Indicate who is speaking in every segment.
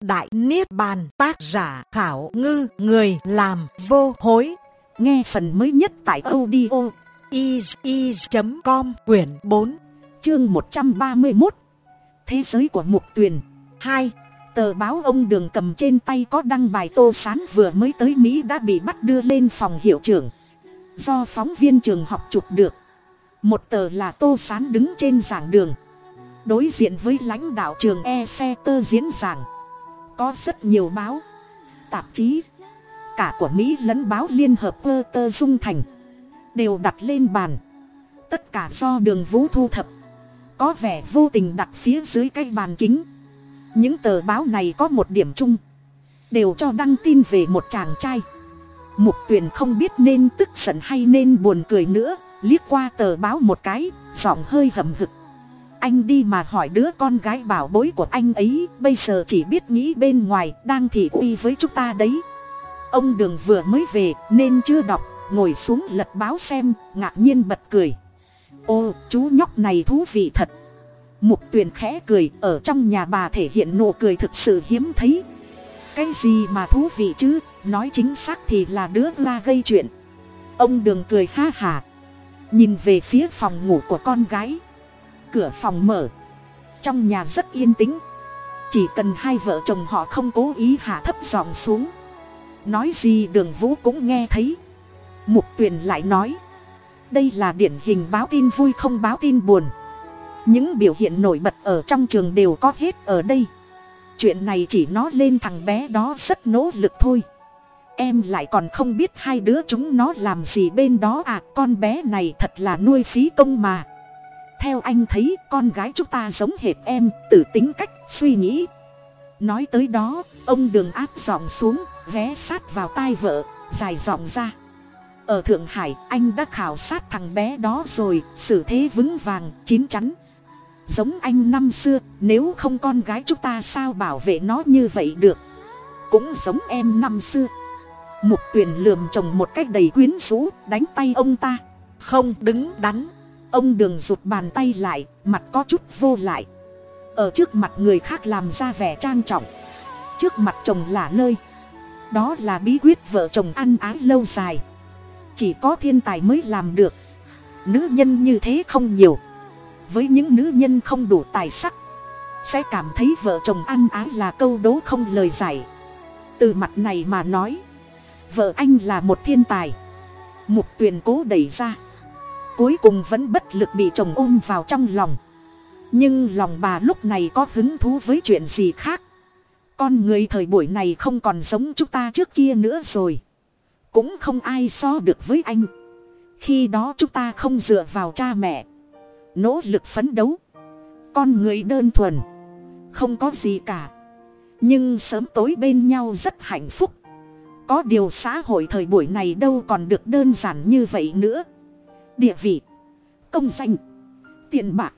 Speaker 1: Đại Niết Bàn, tác giả khảo ngư, người làm vô hối. Nghe phần mới nhất tại audio is.com quyển 4 chương 131 Thế giới của Mục Tuyền 2 Tờ báo ông đường cầm trên tay có đăng bài tô sán vừa mới tới Mỹ đã bị bắt đưa lên phòng hiệu trưởng. Do phóng viên trường học chụp được. Một tờ là tô sán đứng trên giảng đường. Đối diện với lãnh đạo trường e xe tơ diễn giảng. Có rất nhiều báo, tạp chí, cả của Mỹ lẫn báo Liên hợp Pơ Tơ Dung Thành. Đều đặt lên bàn. Tất cả do đường vũ thu thập. Có vẻ vô tình đặt phía dưới cái bàn kính những tờ báo này có một điểm chung đều cho đăng tin về một chàng trai mục tuyền không biết nên tức giận hay nên buồn cười nữa liếc qua tờ báo một cái giọng hơi hầm hực anh đi mà hỏi đứa con gái bảo bối của anh ấy, bây giờ chỉ biết nghĩ bên ngoài, đang thị uy với chúng ta đấy. Ông đường vừa mới về, nên chưa đọc, ngồi xuống lật báo xem, ngạc nhiên bật cười. Ô, chú nhóc này thú vị thật. Mục tuyền khẽ cười, ở trong nhà bà thể hiện nụ cười thực sự hiếm thấy. Cái gì mà thú vị chứ, nói chính xác thì là đứa la gây chuyện. Ông đường cười ha hà. Nhìn về phía phòng ngủ của con gái cửa phòng mở. Trong nhà rất yên tĩnh. Chỉ cần hai vợ chồng họ không cố ý hạ thấp giọng xuống. Nói gì đường vũ cũng nghe thấy. Mục tuyền lại nói, đây là điển hình báo tin vui không báo tin buồn. Những biểu hiện nổi bật ở trong trường đều có hết ở đây. Chuyện này chỉ nó lên thằng bé đó rất nỗ lực thôi. Em lại còn không biết hai đứa chúng nó làm gì bên đó à con bé này thật là nuôi phí công mà theo anh thấy, con gái chúng ta giống hệt em, từ tính cách, suy nghĩ. Nói tới đó, ông đường áp giọng xuống, ghé sát vào tai vợ, dài giọng ra. Ở thượng hải, anh đã khảo sát thằng bé đó rồi, xử thế vững vàng, chín chắn. Giống anh năm xưa, nếu không con gái chúng ta sao bảo vệ nó như vậy được? Cũng giống em năm xưa. Mục tuyền lườm chồng một cách đầy quyến rũ, đánh tay ông ta. Không đứng đắn ông đường rụt bàn tay lại, mặt có chút vô lại. Ở trước mặt người khác làm ra vẻ trang trọng. Trước mặt chồng là lơi. Đó là bí quyết vợ chồng ăn ái lâu dài. Chỉ có thiên tài mới làm được. Nữ nhân như thế không nhiều. Với những nữ nhân không đủ tài sắc, sẽ cảm thấy vợ chồng ăn ái là câu đố không lời giải. Từ mặt này mà nói, vợ anh là một thiên tài. Mục tuyền cố đẩy ra cuối cùng vẫn bất lực bị chồng ôm vào trong lòng. Nhưng lòng bà lúc này có hứng thú với chuyện gì khác? Con người thời buổi này không còn giống chúng ta trước kia nữa rồi. Cũng không ai so được với anh. Khi đó chúng ta không dựa vào cha mẹ. Nỗ lực phấn đấu. Con người đơn thuần. Không có gì cả. Nhưng sớm tối bên nhau rất hạnh phúc. Có điều xã hội thời buổi này đâu còn được đơn giản như vậy nữa địa vị, công danh, tiền bạc,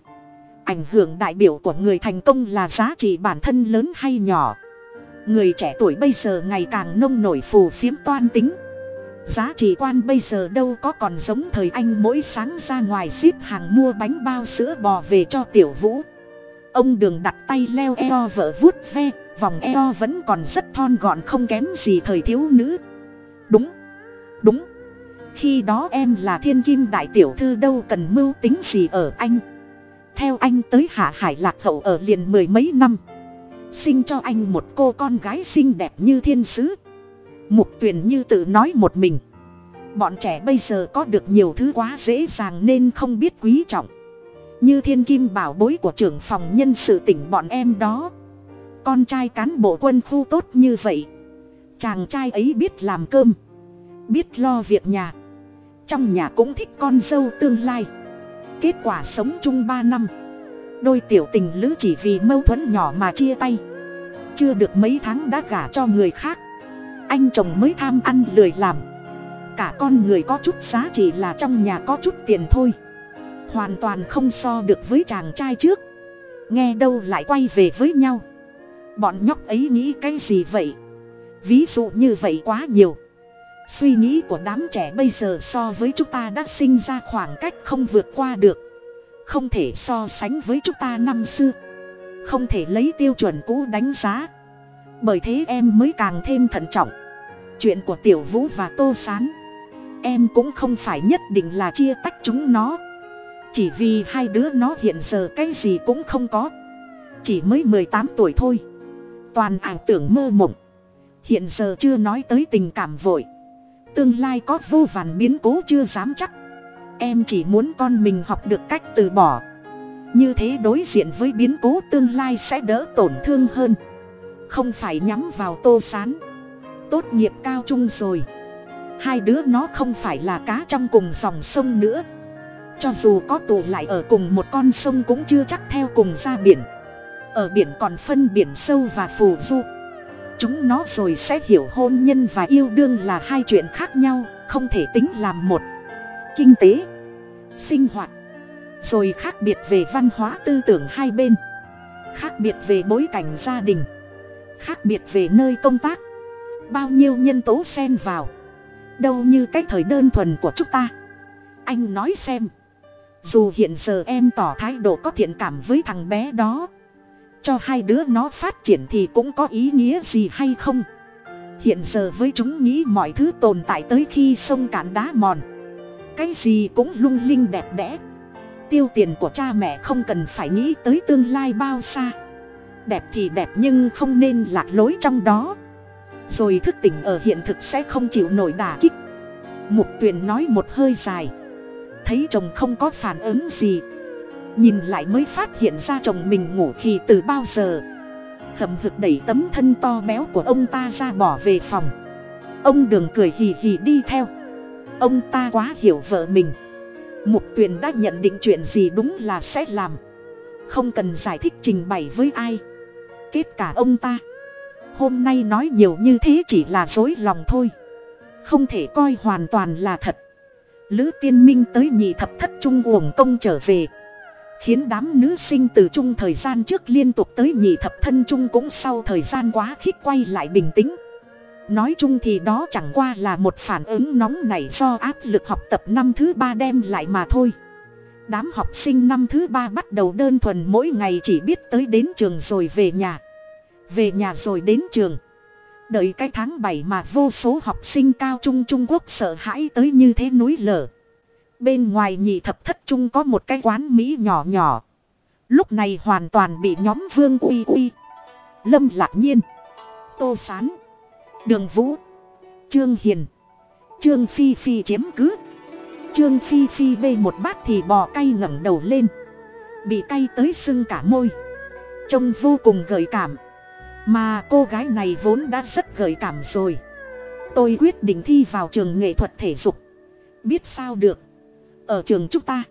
Speaker 1: ảnh hưởng đại biểu của người thành công là giá trị bản thân lớn hay nhỏ. Người trẻ tuổi bây giờ ngày càng nông nổi phù phiếm toan tính. Giá trị quan bây giờ đâu có còn giống thời anh mỗi sáng ra ngoài ship hàng mua bánh bao sữa bò về cho tiểu vũ. Ông đường đặt tay leo eo vợ vuốt ve, vòng eo vẫn còn rất thon gọn không kém gì thời thiếu nữ. Đúng đúng khi đó em là thiên kim đại tiểu thư đâu cần mưu tính gì ở anh. Theo anh tới hạ hải lạc hậu ở liền mười mấy năm. Sinh cho anh một cô con gái xinh đẹp như thiên sứ. Mục tuyền như tự nói một mình. Bọn trẻ bây giờ có được nhiều thứ quá dễ dàng nên không biết quý trọng. Như thiên kim bảo bối của trưởng phòng nhân sự tỉnh bọn em đó. Con trai cán bộ quân khu tốt như vậy. Chàng trai ấy biết làm cơm. Biết lo việc nhà trong nhà cũng thích con dâu tương lai. Kết quả sống chung ba năm. Đôi tiểu tình lữ chỉ vì mâu thuẫn nhỏ mà chia tay. Chưa được mấy tháng đã gả cho người khác. Anh chồng mới tham ăn lười làm. Cả con người có chút giá trị là trong nhà có chút tiền thôi. Hoàn toàn không so được với chàng trai trước. Nghe đâu lại quay về với nhau. Bọn nhóc ấy nghĩ cái gì vậy? Ví dụ như vậy quá nhiều suy nghĩ của đám trẻ bây giờ so với chúng ta đã sinh ra khoảng cách không vượt qua được. Không thể so sánh với chúng ta năm xưa. Không thể lấy tiêu chuẩn cũ đánh giá. Bởi thế em mới càng thêm thận trọng. Chuyện của tiểu vũ và tô s á n em cũng không phải nhất định là chia tách chúng nó. Chỉ vì hai đứa nó hiện giờ cái gì cũng không có. Chỉ mới mười tám tuổi thôi. Toàn ảo tưởng mơ mộng. Hiện giờ chưa nói tới tình cảm vội tương lai có vô vàn biến cố chưa dám chắc. Em chỉ muốn con mình học được cách từ bỏ. Như thế đối diện với biến cố tương lai sẽ đỡ tổn thương hơn. Không phải nhắm vào tô sán. Tốt nghiệp cao trung rồi. Hai đứa nó không phải là cá trong cùng dòng sông nữa. Cho dù có tụ lại ở cùng một con sông cũng chưa chắc theo cùng ra biển. Ở biển còn phân biển sâu và phù du chúng nó rồi sẽ hiểu hôn nhân và yêu đương là hai chuyện khác nhau, không thể tính làm một. Kinh tế, sinh hoạt, rồi khác biệt về văn hóa tư tưởng hai bên. Khác biệt về bối cảnh gia đình. Khác biệt về nơi công tác. Bao nhiêu nhân tố xen vào. Đâu như cái thời đơn thuần của chúng ta. Anh nói xem. Dù hiện giờ em tỏ thái độ có thiện cảm với thằng bé đó cho hai đứa nó phát triển thì cũng có ý nghĩa gì hay không? Hiện giờ với chúng nghĩ mọi thứ tồn tại tới khi sông cạn đá mòn, cái gì cũng lung linh đẹp đẽ. Tiêu tiền của cha mẹ không cần phải nghĩ tới tương lai bao xa. Đẹp thì đẹp nhưng không nên lạc lối trong đó. Rồi thức tỉnh ở hiện thực sẽ không chịu nổi đả kích. Mục tuyền nói một hơi dài. Thấy chồng không có phản ứng gì nhìn lại mới phát hiện ra chồng mình ngủ khi từ bao giờ. Hậm hực đẩy tấm thân to béo của ông ta ra bỏ về phòng. Ông đường cười hì hì đi theo. Ông ta quá hiểu vợ mình. Mục tuyền đã nhận định chuyện gì đúng là sẽ làm. Không cần giải thích trình bày với ai. Kết cả ông ta. Hôm nay nói nhiều như thế chỉ là dối lòng thôi. Không thể coi hoàn toàn là thật. Lữ tiên minh tới nhị thập thất trung uổng công trở về khiến đám nữ sinh từ chung thời gian trước liên tục tới nhị thập thân trung cũng sau thời gian quá khích quay lại bình tĩnh. Nói chung thì đó chẳng qua là một phản ứng nóng này do áp lực học tập năm thứ ba đem lại mà thôi. Đám học sinh năm thứ ba bắt đầu đơn thuần mỗi ngày chỉ biết tới đến trường rồi về nhà. Về nhà rồi đến trường. Đợi cái tháng bảy mà vô số học sinh cao trung trung quốc sợ hãi tới như thế núi lở bên ngoài nhị thập thất trung có một cái quán mỹ nhỏ nhỏ. Lúc này hoàn toàn bị nhóm vương uy uy, lâm lạc nhiên, tô sán, đường vũ, trương hiền, trương phi phi chiếm cứ. Trương phi phi bê một bát thì bò cay ngẩng đầu lên, bị cay tới sưng cả môi. Trông vô cùng gợi cảm, mà cô gái này vốn đã rất gợi cảm rồi. Tôi quyết định thi vào trường nghệ thuật thể dục. Biết sao được? Ở trường chúng ta.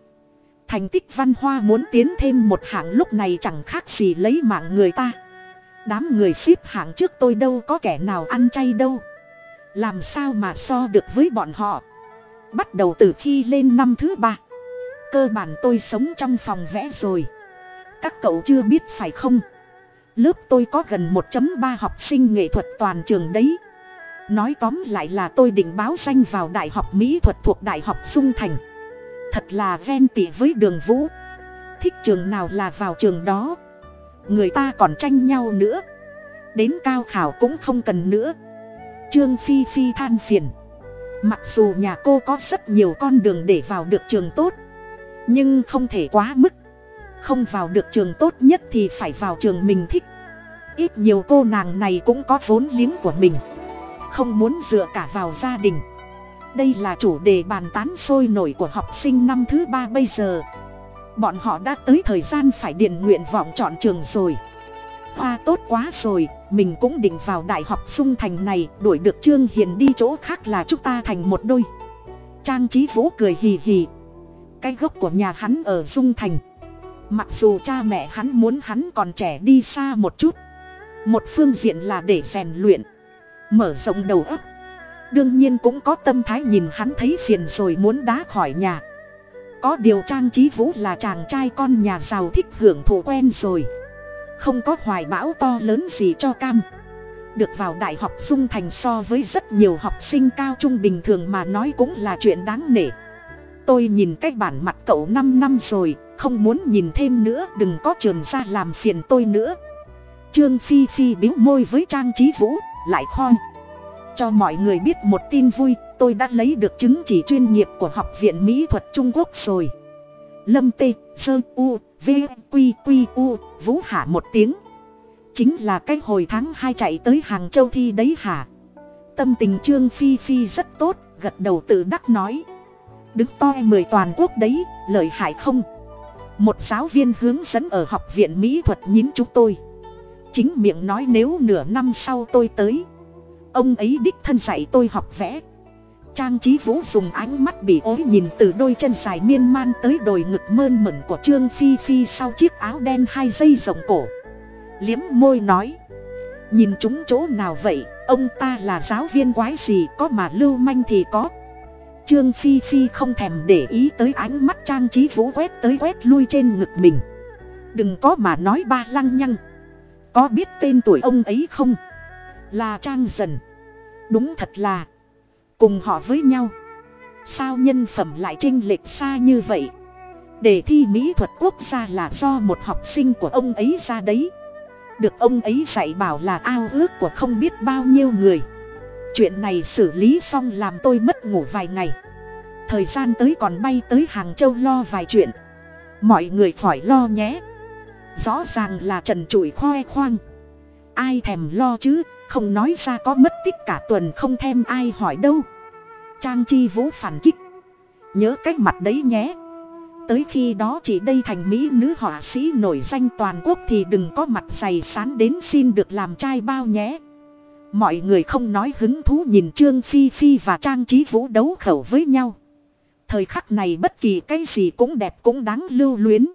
Speaker 1: Thành tích văn hoa muốn tiến thêm một hạng lúc này chẳng khác gì lấy mạng người ta. Đám người ship hạng trước tôi đâu có kẻ nào ăn chay đâu. Làm sao mà so được với bọn họ? Bắt đầu từ khi lên năm thứ ba. Cơ bản tôi sống trong phòng vẽ rồi. Các cậu chưa biết phải không? Lớp tôi có gần một ba học sinh nghệ thuật toàn trường đấy. Nói tóm lại là tôi định báo danh vào đại học mỹ thuật thuộc đại học dung thành thật là ven tỉ với đường vũ. Thích trường nào là vào trường đó. Người ta còn tranh nhau nữa. Đến cao khảo cũng không cần nữa. Trương phi phi than phiền. Mặc dù nhà cô có rất nhiều con đường để vào được trường tốt, nhưng không thể quá mức. Không vào được trường tốt nhất thì phải vào trường mình thích. Ít nhiều cô nàng này cũng có vốn liếng của mình. Không muốn dựa cả vào gia đình đây là chủ đề bàn tán sôi nổi của học sinh năm thứ ba bây giờ. Bọn họ đã tới thời gian phải điện nguyện vọng chọn trường rồi. Hoa tốt quá rồi, mình cũng định vào đại học dung thành này, đuổi được trương hiền đi chỗ khác là chúng ta thành một đôi. Trang trí vũ cười hì hì. Cái gốc của nhà hắn ở dung thành. Mặc dù cha mẹ hắn muốn hắn còn trẻ đi xa một chút, một phương diện là để rèn luyện, mở rộng đầu óc đương nhiên cũng có tâm thái nhìn hắn thấy phiền rồi muốn đá khỏi nhà. Có điều trang trí vũ là chàng trai con nhà giàu thích hưởng thụ quen rồi. Không có hoài bão to lớn gì cho cam. Được vào đại học dung thành so với rất nhiều học sinh cao trung bình thường mà nói cũng là chuyện đáng nể. Tôi nhìn cái bản mặt cậu năm năm rồi, không muốn nhìn thêm nữa, đừng có trường ra làm phiền tôi nữa. Trương phi phi biếu môi với trang trí vũ, lại khoi cho mọi người biết một tin vui, tôi đã lấy được chứng chỉ chuyên nghiệp của học viện mỹ thuật trung quốc rồi. Lâm tê, sơ, u vqq u, vũ hạ một tiếng. Chính là cái hồi tháng hai chạy tới hàng châu thi đấy hả? Tâm tình trương phi phi rất tốt, gật đầu tự đắc nói. Đứng to mười toàn quốc đấy, lợi hại không? Một giáo viên hướng dẫn ở học viện mỹ thuật nhín chúng tôi. Chính miệng nói nếu nửa năm sau tôi tới ông ấy đích thân dạy tôi học vẽ. Trang trí vũ dùng ánh mắt bị ối nhìn từ đôi chân dài miên man tới đồi ngực mơn mẩn của trương phi phi sau chiếc áo đen hai dây rộng cổ. Liếm môi nói, nhìn chúng chỗ nào vậy? Ông ta là giáo viên quái gì có mà lưu manh thì có. Trương phi phi không thèm để ý tới ánh mắt trang trí vũ quét tới quét lui trên ngực mình. Đừng có mà nói ba lăng nhăng. Có biết tên tuổi ông ấy không? Là trang dần đúng thật là, cùng họ với nhau. Sao nhân phẩm lại chênh lệch xa như vậy? Để thi mỹ thuật quốc gia là do một học sinh của ông ấy ra đấy. Được ông ấy dạy bảo là ao ước của không biết bao nhiêu người. Chuyện này xử lý xong làm tôi mất ngủ vài ngày. Thời gian tới còn bay tới hàng châu lo vài chuyện. Mọi người khỏi lo nhé. Rõ ràng là trần trụi khoe khoang. Ai thèm lo chứ? Không nói ra có mất tích cả tuần không thêm ai hỏi đâu. Trang chi vũ phản kích. Nhớ cái mặt đấy nhé. Tới khi đó chị đây thành mỹ nữ họa sĩ nổi danh toàn quốc thì đừng có mặt dày sán đến xin được làm trai bao nhé. Mọi người không nói hứng thú nhìn trương phi phi và trang trí vũ đấu khẩu với nhau. Thời khắc này bất kỳ cái gì cũng đẹp cũng đáng lưu luyến.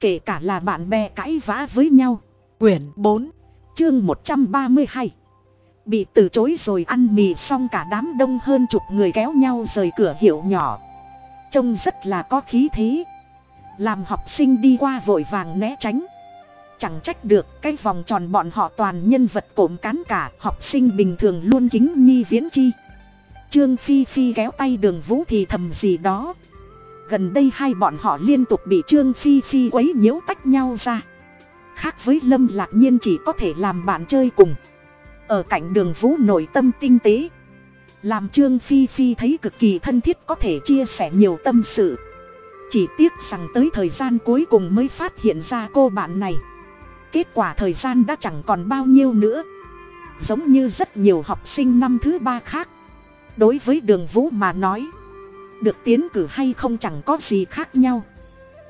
Speaker 1: Kể cả là bạn bè cãi vã với nhau. Quyển bốn chương một trăm ba mươi hai. Bị từ chối rồi ăn mì xong cả đám đông hơn chục người kéo nhau rời cửa hiệu nhỏ. Trông rất là có khí thế. Làm học sinh đi qua vội vàng né tránh. Chẳng trách được, cái vòng tròn bọn họ toàn nhân vật cộm cán cả, học sinh bình thường luôn kính nhi viễn chi. Trương phi phi kéo tay đường vũ thì thầm gì đó. Gần đây hai bọn họ liên tục bị trương phi phi quấy nhiễu tách nhau ra khác với lâm lạc nhiên chỉ có thể làm bạn chơi cùng. Ở cạnh đường vũ nội tâm tinh tế. Làm trương phi phi thấy cực kỳ thân thiết có thể chia sẻ nhiều tâm sự. Chỉ tiếc rằng tới thời gian cuối cùng mới phát hiện ra cô bạn này. Kết quả thời gian đã chẳng còn bao nhiêu nữa. Giống như rất nhiều học sinh năm thứ ba khác. Đối với đường vũ mà nói, được tiến cử hay không chẳng có gì khác nhau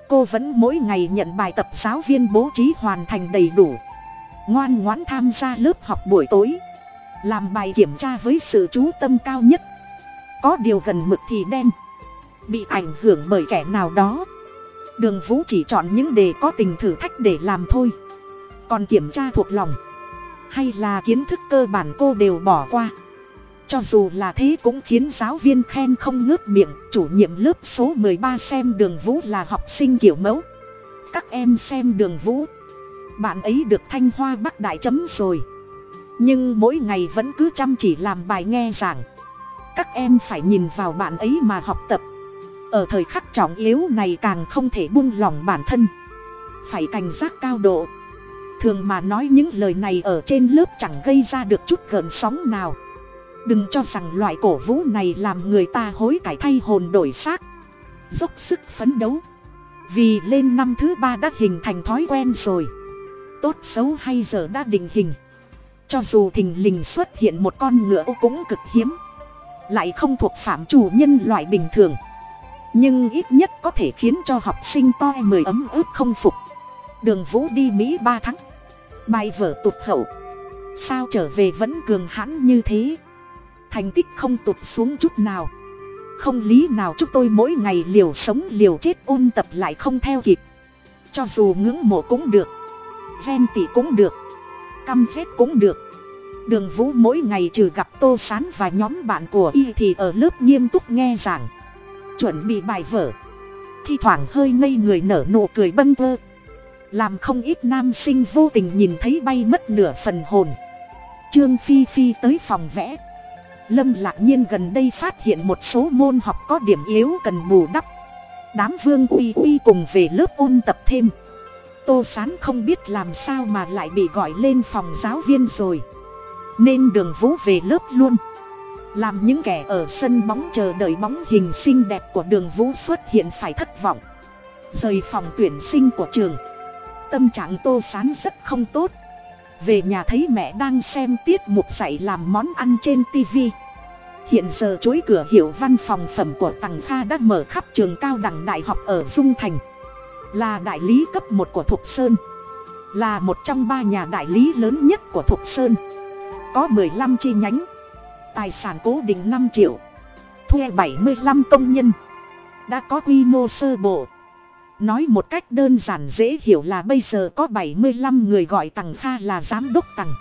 Speaker 1: cô vẫn mỗi ngày nhận bài tập giáo viên bố trí hoàn thành đầy đủ. Ngoan ngoãn tham gia lớp học buổi tối. Làm bài kiểm tra với sự chú tâm cao nhất. Có điều gần mực thì đen. Bị ảnh hưởng bởi kẻ nào đó. Đường vũ chỉ chọn những đề có tình thử thách để làm thôi. Còn kiểm tra thuộc lòng. Hay là kiến thức cơ bản cô đều bỏ qua cho dù là thế cũng khiến giáo viên khen không ngớt miệng, chủ nhiệm lớp số ba xem đường vũ là học sinh kiểu mẫu. Các em xem đường vũ. Bạn ấy được thanh hoa bắc đại chấm rồi. Nhưng mỗi ngày vẫn cứ chăm chỉ làm bài nghe giảng. Các em phải nhìn vào bạn ấy mà học tập. Ở thời khắc trọng yếu này càng không thể buông lỏng bản thân. Phải cảnh giác cao độ. Thường mà nói những lời này ở trên lớp chẳng gây ra được chút gợn sóng nào đừng cho rằng loại cổ vũ này làm người ta hối cải thay hồn đổi xác. Dốc sức phấn đấu. Vì lên năm thứ ba đã hình thành thói quen rồi. Tốt xấu hay giờ đã định hình. Cho dù thình lình xuất hiện một con ngựa cũng cực hiếm. Lại không thuộc phạm chủ nhân loại bình thường. Nhưng ít nhất có thể khiến cho học sinh to mười ấm ức không phục. Đường vũ đi mỹ ba tháng. Bài vở tụt hậu. Sao trở về vẫn cường hãn như thế? Thành tích không tụt xuống chút nào. Không lý nào chúng tôi mỗi ngày liều sống liều chết ôn tập lại không theo kịp. Cho dù ngưỡng mộ cũng được ven tị cũng được, căm ghét cũng được. Đường vũ mỗi ngày trừ gặp tô s á n và nhóm bạn của y thì ở lớp nghiêm túc nghe giảng, chuẩn bị bài vở. Thi thoảng hơi ngây người nở nụ cười bâng vơ. Làm không ít nam sinh vô tình nhìn thấy bay mất nửa phần hồn. Trương phi phi tới phòng vẽ lâm lạc nhiên gần đây phát hiện một số môn học có điểm yếu cần bù đắp. Đám vương uy uy cùng về lớp ôn tập thêm. Tô s á n không biết làm sao mà lại bị gọi lên phòng giáo viên rồi. Nên đường vũ về lớp luôn. Làm những kẻ ở sân bóng chờ đợi bóng hình xinh đẹp của đường vũ xuất hiện phải thất vọng. Rời phòng tuyển sinh của trường. Tâm trạng tô sán rất không tốt về nhà thấy mẹ đang xem tiết mục dạy làm món ăn trên tv hiện giờ chối cửa hiệu văn phòng phẩm của tằng kha đã mở khắp trường cao đẳng đại học ở dung thành. Là đại lý cấp một của thục sơn. Là một trong ba nhà đại lý lớn nhất của thục sơn. Có m ộ ư ơ i năm chi nhánh. Tài sản cố định năm triệu. Thuê bảy mươi năm công nhân. Đã có quy mô sơ bộ nói một cách đơn giản dễ hiểu là bây giờ có bảy mươi năm người gọi tằng kha là giám đốc tằng.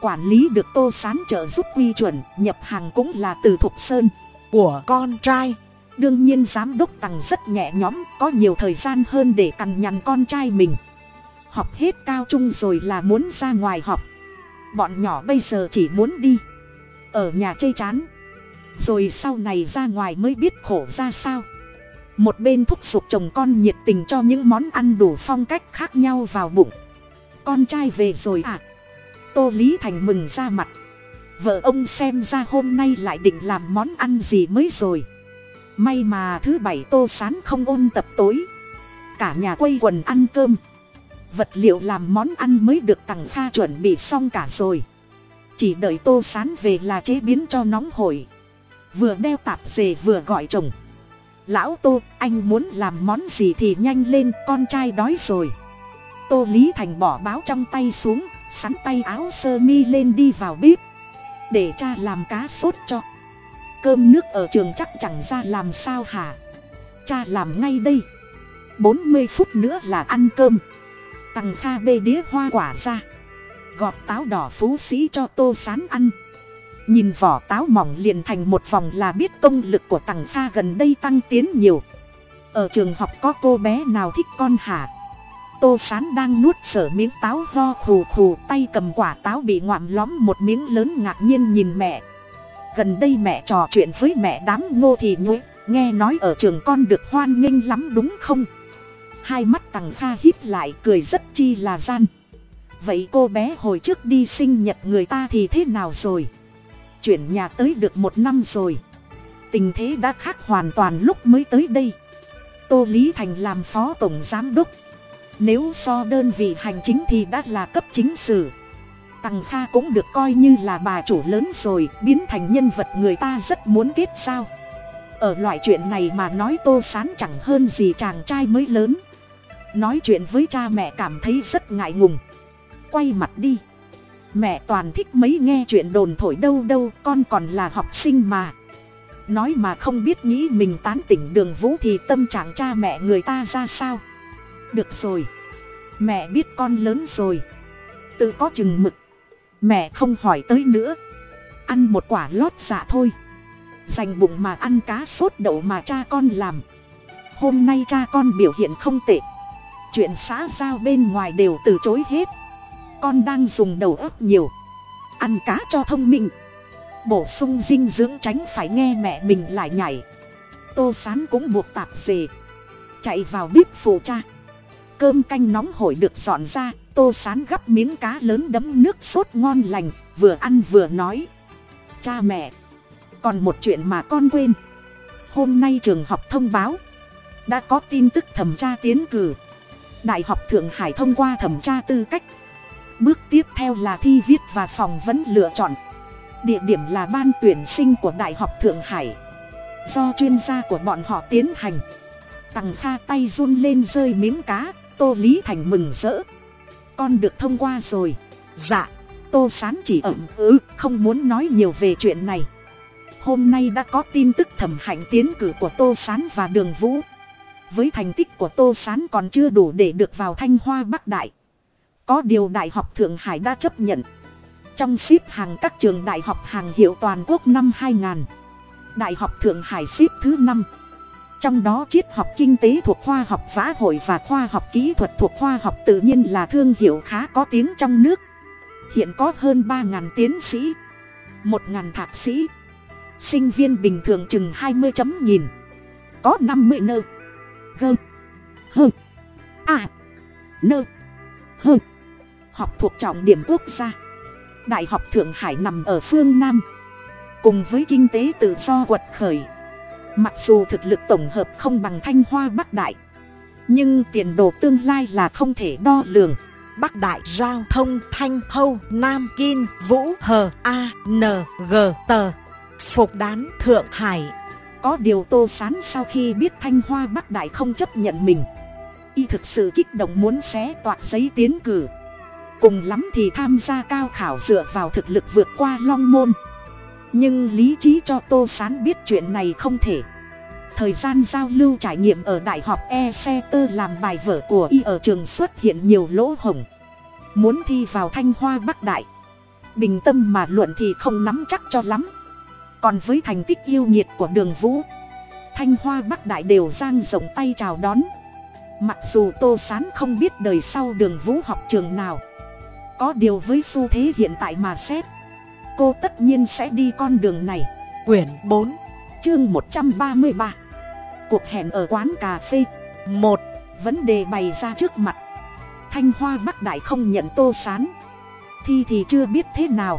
Speaker 1: Quản lý được tô sán trợ giúp quy chuẩn nhập hàng cũng là từ thục sơn. Của con trai. Đương nhiên giám đốc tằng rất nhẹ nhõm có nhiều thời gian hơn để cằn nhằn con trai mình. Học hết cao trung rồi là muốn ra ngoài học. Bọn nhỏ bây giờ chỉ muốn đi. Ở nhà chơi chán. Rồi sau này ra ngoài mới biết khổ ra sao một bên thúc giục chồng con nhiệt tình cho những món ăn đủ phong cách khác nhau vào bụng. Con trai về rồi à tô lý thành mừng ra mặt. Vợ ông xem ra hôm nay lại định làm món ăn gì mới rồi. May mà thứ bảy tô sán không ôn tập tối. Cả nhà quây quần ăn cơm. Vật liệu làm món ăn mới được tằng kha chuẩn bị xong cả rồi. Chỉ đợi tô sán về là chế biến cho nóng hổi. Vừa đeo tạp dề vừa gọi chồng lão tô, anh muốn làm món gì thì nhanh lên, con trai đói rồi. Tô lý thành bỏ báo trong tay xuống, sắn tay áo sơ mi lên đi vào bếp. Để cha làm cá sốt cho. Cơm nước ở trường chắc chẳng ra làm sao hả? Cha làm ngay đây. Bốn mươi phút nữa là ăn cơm. Tằng kha bê đĩa hoa quả ra. Gọt táo đỏ phú sĩ cho tô sán ăn nhìn vỏ táo mỏng liền thành một vòng là biết công lực của tằng pha gần đây tăng tiến nhiều. Ở trường học có cô bé nào thích con hả? Tô sán đang nuốt sở miếng táo ho khù khù tay cầm quả táo bị ngoạm lóm một miếng lớn ngạc nhiên nhìn mẹ. Gần đây mẹ trò chuyện với mẹ đám ngô thì nhối nghe nói ở trường con được hoan nghênh lắm đúng không? Hai mắt tằng pha hít lại cười rất chi là gian. Vậy cô bé hồi trước đi sinh nhật người ta thì thế nào rồi? Chuyển nhà tới được một năm rồi. Tình thế đã khác hoàn toàn lúc mới tới đây. Tô lý thành làm phó tổng giám đốc. Nếu so đơn vị hành chính thì đã là cấp chính sử. Tằng kha cũng được coi như là bà chủ lớn rồi, biến thành nhân vật người ta rất muốn kết sao ở loại chuyện này mà nói tô sán chẳng hơn gì chàng trai mới lớn. Nói chuyện với cha mẹ cảm thấy rất ngại ngùng. Quay mặt đi mẹ toàn thích mấy nghe chuyện đồn thổi đâu đâu, con còn là học sinh mà. Nói mà không biết nghĩ mình tán tỉnh đường vũ thì tâm trạng cha mẹ người ta ra sao? Được rồi. Mẹ biết con lớn rồi. Tự có chừng mực. Mẹ không hỏi tới nữa. Ăn một quả lót dạ thôi. Dành bụng mà ăn cá sốt đậu mà cha con làm. Hôm nay cha con biểu hiện không tệ. Chuyện xã giao bên ngoài đều từ chối hết con đang dùng đầu óc nhiều, ăn cá cho thông minh, bổ sung dinh dưỡng tránh phải nghe mẹ mình lại nhảy. Tô sán cũng buộc tạp dề, chạy vào bếp phụ cha. Cơm canh nóng hổi được dọn ra, tô sán gắp miếng cá lớn đấm nước sốt ngon lành, vừa ăn vừa nói. Cha mẹ, còn một chuyện mà con quên. Hôm nay trường học thông báo, đã có tin tức thẩm tra tiến cử. Đại học thượng hải thông qua thẩm tra tư cách bước tiếp theo là thi viết và phỏng vấn lựa chọn. Địa điểm là ban tuyển sinh của đại học thượng hải. Do chuyên gia của bọn họ tiến hành. Tằng kha tay run lên rơi miếng cá, tô lý thành mừng rỡ. Con được thông qua rồi. Dạ tô sán chỉ ẩm ứ không muốn nói nhiều về chuyện này. Hôm nay đã có tin tức thẩm hạnh tiến cử của tô sán và đường vũ. Với thành tích của tô sán còn chưa đủ để được vào thanh hoa bắc đại có điều đại học thượng hải đã chấp nhận. Trong ship hàng các trường đại học hàng hiệu toàn quốc năm 2000 đại học thượng hải ship thứ năm. Trong đó triết học kinh tế thuộc khoa học vã hội và khoa học kỹ thuật thuộc khoa học tự nhiên là thương hiệu khá có tiếng trong nước. Hiện có hơn ba tiến sĩ, một thạc sĩ, sinh viên bình thường chừng hai mươi chấm nhìn có năm mươi nơ, gơ, hơ, a, nơ, hơ học thuộc trọng điểm quốc gia. Đại học thượng hải nằm ở phương nam. Cùng với kinh tế tự do quật khởi, mặc dù thực lực tổng hợp không bằng thanh hoa bắc đại, nhưng tiền đồ tương lai là không thể đo lường.
Speaker 2: Bắc đại giao thông thanh hâu, nam kim, vũ hờ, a, n, g tờ phục đán thượng hải.
Speaker 1: Có điều tô sán sau khi biết thanh hoa bắc đại không chấp nhận mình, y thực sự kích động muốn xé toạc giấy tiến cử cùng lắm thì tham gia cao khảo dựa vào thực lực vượt qua long môn. Nhưng lý trí cho tô sán biết chuyện này không thể. Thời gian giao lưu trải nghiệm ở đại học e xe tơ làm bài vở của y ở trường xuất hiện nhiều lỗ hổng. Muốn thi vào thanh hoa bắc đại. Bình tâm mà luận thì không nắm chắc cho lắm. Còn với thành tích yêu nhiệt của đường vũ, thanh hoa bắc đại đều giang rộng tay chào đón. Mặc dù tô s á n không biết đời sau đường vũ học trường nào có điều với xu thế hiện tại mà xét cô tất nhiên sẽ đi con đường này.
Speaker 2: Quyển bốn
Speaker 1: chương một trăm ba mươi ba. Cuộc hẹn ở quán cà phê. Một. Vấn đề bày ra trước mặt. Thanh hoa bắc đại không nhận tô s á n thi thì chưa biết thế nào.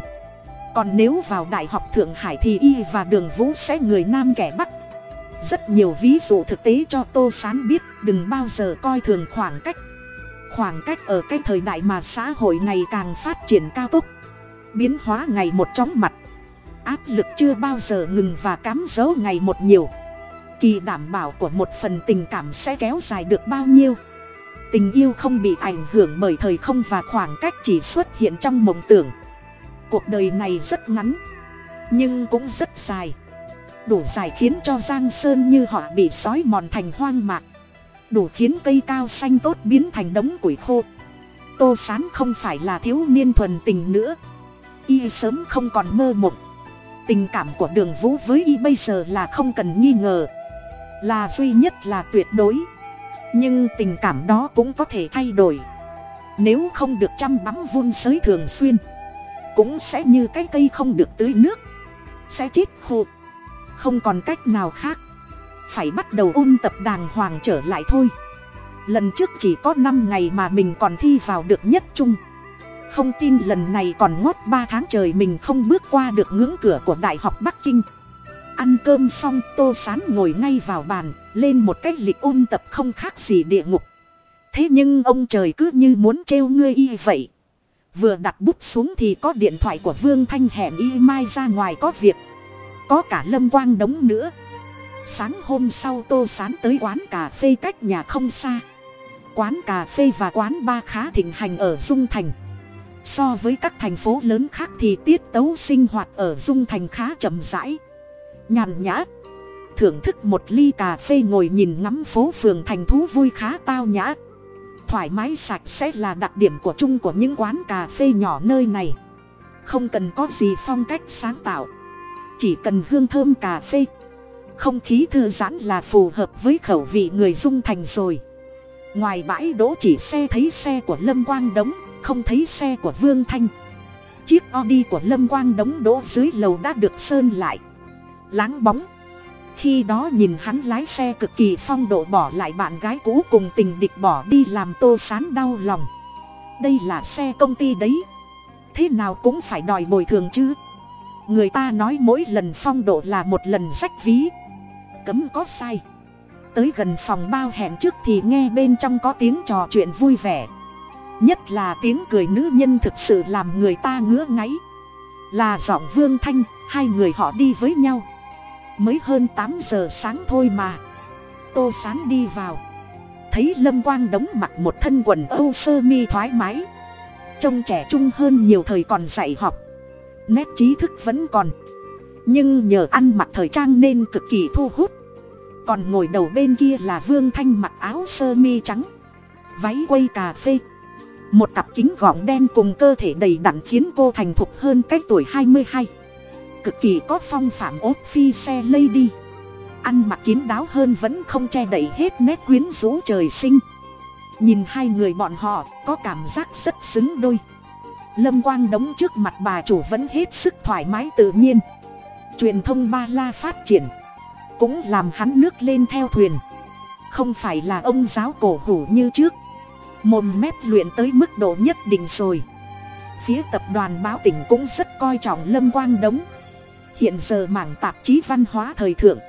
Speaker 1: Còn nếu vào đại học thượng hải thì y và đường vũ sẽ người nam kẻ bắc. Rất nhiều ví dụ thực tế cho tô sán biết đừng bao giờ coi thường khoảng cách khoảng cách ở cái thời đại mà xã hội ngày càng phát triển cao tốc. Biến hóa ngày một chóng mặt. Áp lực chưa bao giờ ngừng và cám dấu ngày một nhiều. Kỳ đảm bảo của một phần tình cảm sẽ kéo dài được bao nhiêu? Tình yêu không bị ảnh hưởng bởi thời không và khoảng cách chỉ xuất hiện trong mộng tưởng. Cuộc đời này rất ngắn, nhưng cũng rất dài. Đủ dài khiến cho giang sơn như họ bị sói mòn thành hoang mạc đủ khiến cây cao xanh tốt biến thành đống củi khô. Tô sán không phải là thiếu niên thuần tình nữa. Y sớm không còn mơ mộng. Tình cảm của đường vũ với y bây giờ là không cần nghi ngờ. Là duy nhất là tuyệt đối. Nhưng tình cảm đó cũng có thể thay đổi. Nếu không được chăm bắm vun sới thường xuyên, cũng sẽ như cái cây không được tưới nước. Sẽ chết khô. Không còn cách nào khác phải bắt đầu ôn tập đàng hoàng trở lại thôi. Lần trước chỉ có năm ngày mà mình còn thi vào được nhất trung. Không tin lần này còn ngót ba tháng trời mình không bước qua được ngưỡng cửa của đại học bắc kinh. Ăn cơm xong, tô sán ngồi ngay vào bàn, lên một cái lịch ôn tập không khác gì địa ngục. Thế nhưng ông trời cứ như muốn trêu ngươi y vậy. Vừa đặt bút xuống thì có điện thoại của vương thanh hẹn y mai ra ngoài có việc. Có cả lâm quang đống nữa sáng hôm sau tô sán tới quán cà phê cách nhà không xa. Quán cà phê và quán ba khá thịnh hành ở dung thành. So với các thành phố lớn khác thì tiết tấu sinh hoạt ở dung thành khá chậm rãi. Nhàn nhã. Thưởng thức một ly cà phê ngồi nhìn ngắm phố phường thành thú vui khá tao nhã. Thoải mái sạch sẽ là đặc điểm của chung của những quán cà phê nhỏ nơi này. Không cần có gì phong cách sáng tạo. Chỉ cần hương thơm cà phê không khí thư giãn là phù hợp với khẩu vị người dung thành rồi. Ngoài bãi đỗ chỉ xe thấy xe của lâm quang đống, không thấy xe của vương thanh. Chiếc audi của lâm quang đống đỗ dưới lầu đã được sơn lại. Láng bóng. Khi đó nhìn hắn lái xe cực kỳ phong độ bỏ lại bạn gái cũ cùng tình địch bỏ đi làm tô sán đau lòng. Đây là xe công ty đấy. Thế nào cũng phải đòi bồi thường chứ. Người ta nói mỗi lần phong độ là một lần rách ví cấm có sai. Tới gần phòng bao hẹn trước thì nghe bên trong có tiếng trò chuyện vui vẻ. Nhất là tiếng cười nữ nhân thực sự làm người ta ngứa ngáy. Là giọng vương thanh, hai người họ đi với nhau. Mới hơn tám giờ sáng thôi mà. Tô sán đi vào. Thấy lâm quang đóng mặc một thân quần âu sơ mi thoải mái. Trông trẻ trung hơn nhiều thời còn dạy học. Nét trí thức vẫn còn nhưng nhờ ăn mặc thời trang nên cực kỳ thu hút. Còn ngồi đầu bên kia là vương thanh mặc áo sơ mi trắng, váy quây cà phê. Một cặp kính gọng đen cùng cơ thể đầy đặn khiến cô thành thục hơn cách tuổi hai mươi hai. Cực kỳ có phong phạm ốp phi xe lây đi. Ăn mặc kín đáo hơn vẫn không che đậy hết nét quyến rũ trời sinh. Nhìn hai người bọn họ, có cảm giác rất xứng đôi. Lâm quang đóng trước mặt bà chủ vẫn hết sức thoải mái tự nhiên truyền thông ba la phát triển, cũng làm hắn nước lên theo thuyền. Không phải là ông giáo cổ hủ như trước. Mồm mép luyện tới mức độ nhất định rồi. Phía tập đoàn báo tỉnh cũng rất coi trọng lâm quang đống. Hiện giờ mảng tạp chí văn hóa thời thượng,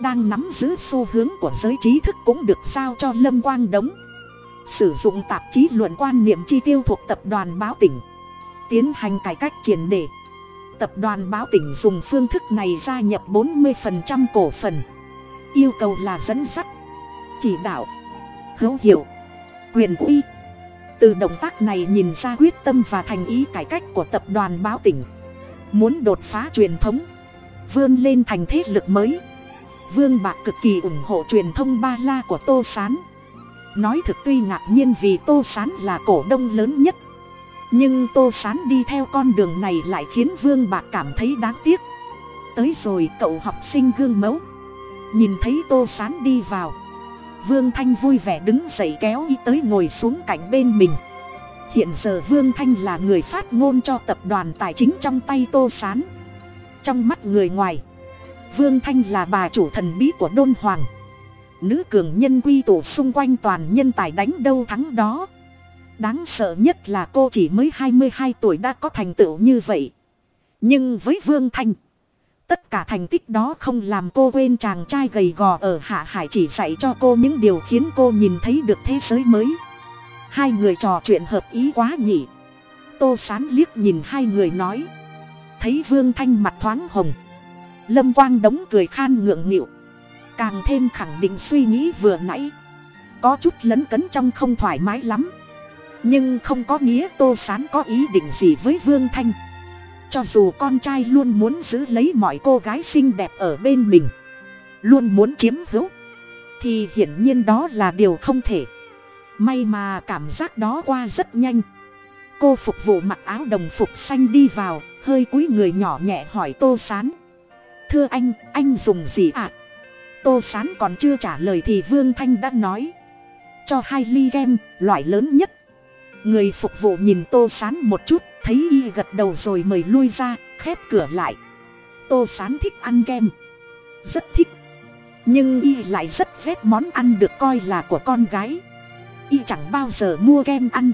Speaker 1: đang nắm giữ xu hướng của giới trí thức cũng được giao cho lâm quang đống. Sử dụng tạp chí luận quan niệm chi tiêu thuộc tập đoàn báo tỉnh, tiến hành cải cách triển đề tập đoàn báo tỉnh dùng phương thức này gia nhập 40% cổ phần. Yêu cầu là dẫn dắt, chỉ đạo, hữu hiệu, quyền uy. Từ động tác này nhìn ra quyết tâm và thành ý cải cách của tập đoàn báo tỉnh. Muốn đột phá truyền thống, vươn lên thành thế lực mới. Vương bạc cực kỳ ủng hộ truyền thông ba la của tô s á n nói thực tuy ngạc nhiên vì tô s á n là cổ đông lớn nhất nhưng tô s á n đi theo con đường này lại khiến vương bạc cảm thấy đáng tiếc. Tới rồi cậu học sinh gương mẫu. Nhìn thấy tô s á n đi vào, vương thanh vui vẻ đứng dậy kéo y tới ngồi xuống cạnh bên mình. Hiện giờ vương thanh là người phát ngôn cho tập đoàn tài chính trong tay tô s á n trong mắt người ngoài, vương thanh là bà chủ thần bí của đôn hoàng. Nữ cường nhân quy tụ xung quanh toàn nhân tài đánh đâu thắng đó đáng sợ nhất là cô chỉ mới hai mươi hai tuổi đã có thành tựu như vậy. Nhưng với vương thanh, tất cả thành tích đó không làm cô quên chàng trai gầy gò ở hạ hải chỉ dạy cho cô những điều khiến cô nhìn thấy được thế giới mới. Hai người trò chuyện hợp ý quá nhỉ. Tô sán liếc nhìn hai người nói. Thấy vương thanh mặt thoáng hồng. Lâm quang đống cười khan ngượng nghịu. Càng thêm khẳng định suy nghĩ vừa nãy. Có chút lấn cấn trong không thoải mái lắm nhưng không có nghĩa tô s á n có ý định gì với vương thanh. Cho dù con trai luôn muốn giữ lấy mọi cô gái xinh đẹp ở bên mình, luôn muốn chiếm hữu, thì hiển nhiên đó là điều không thể. May mà cảm giác đó qua rất nhanh. Cô phục vụ mặc áo đồng phục xanh đi vào, hơi cúi người nhỏ nhẹ hỏi tô s á n thưa anh anh dùng gì ạ? À? tô sán còn chưa trả lời thì vương thanh đã nói. Cho hai ly kem, loại lớn nhất người phục vụ nhìn tô sán một chút, thấy y gật đầu rồi mời lui ra, khép cửa lại. Tô sán thích ăn kem. Rất thích. Nhưng y lại rất ghét món ăn được coi là của con gái. Y chẳng bao giờ mua kem ăn.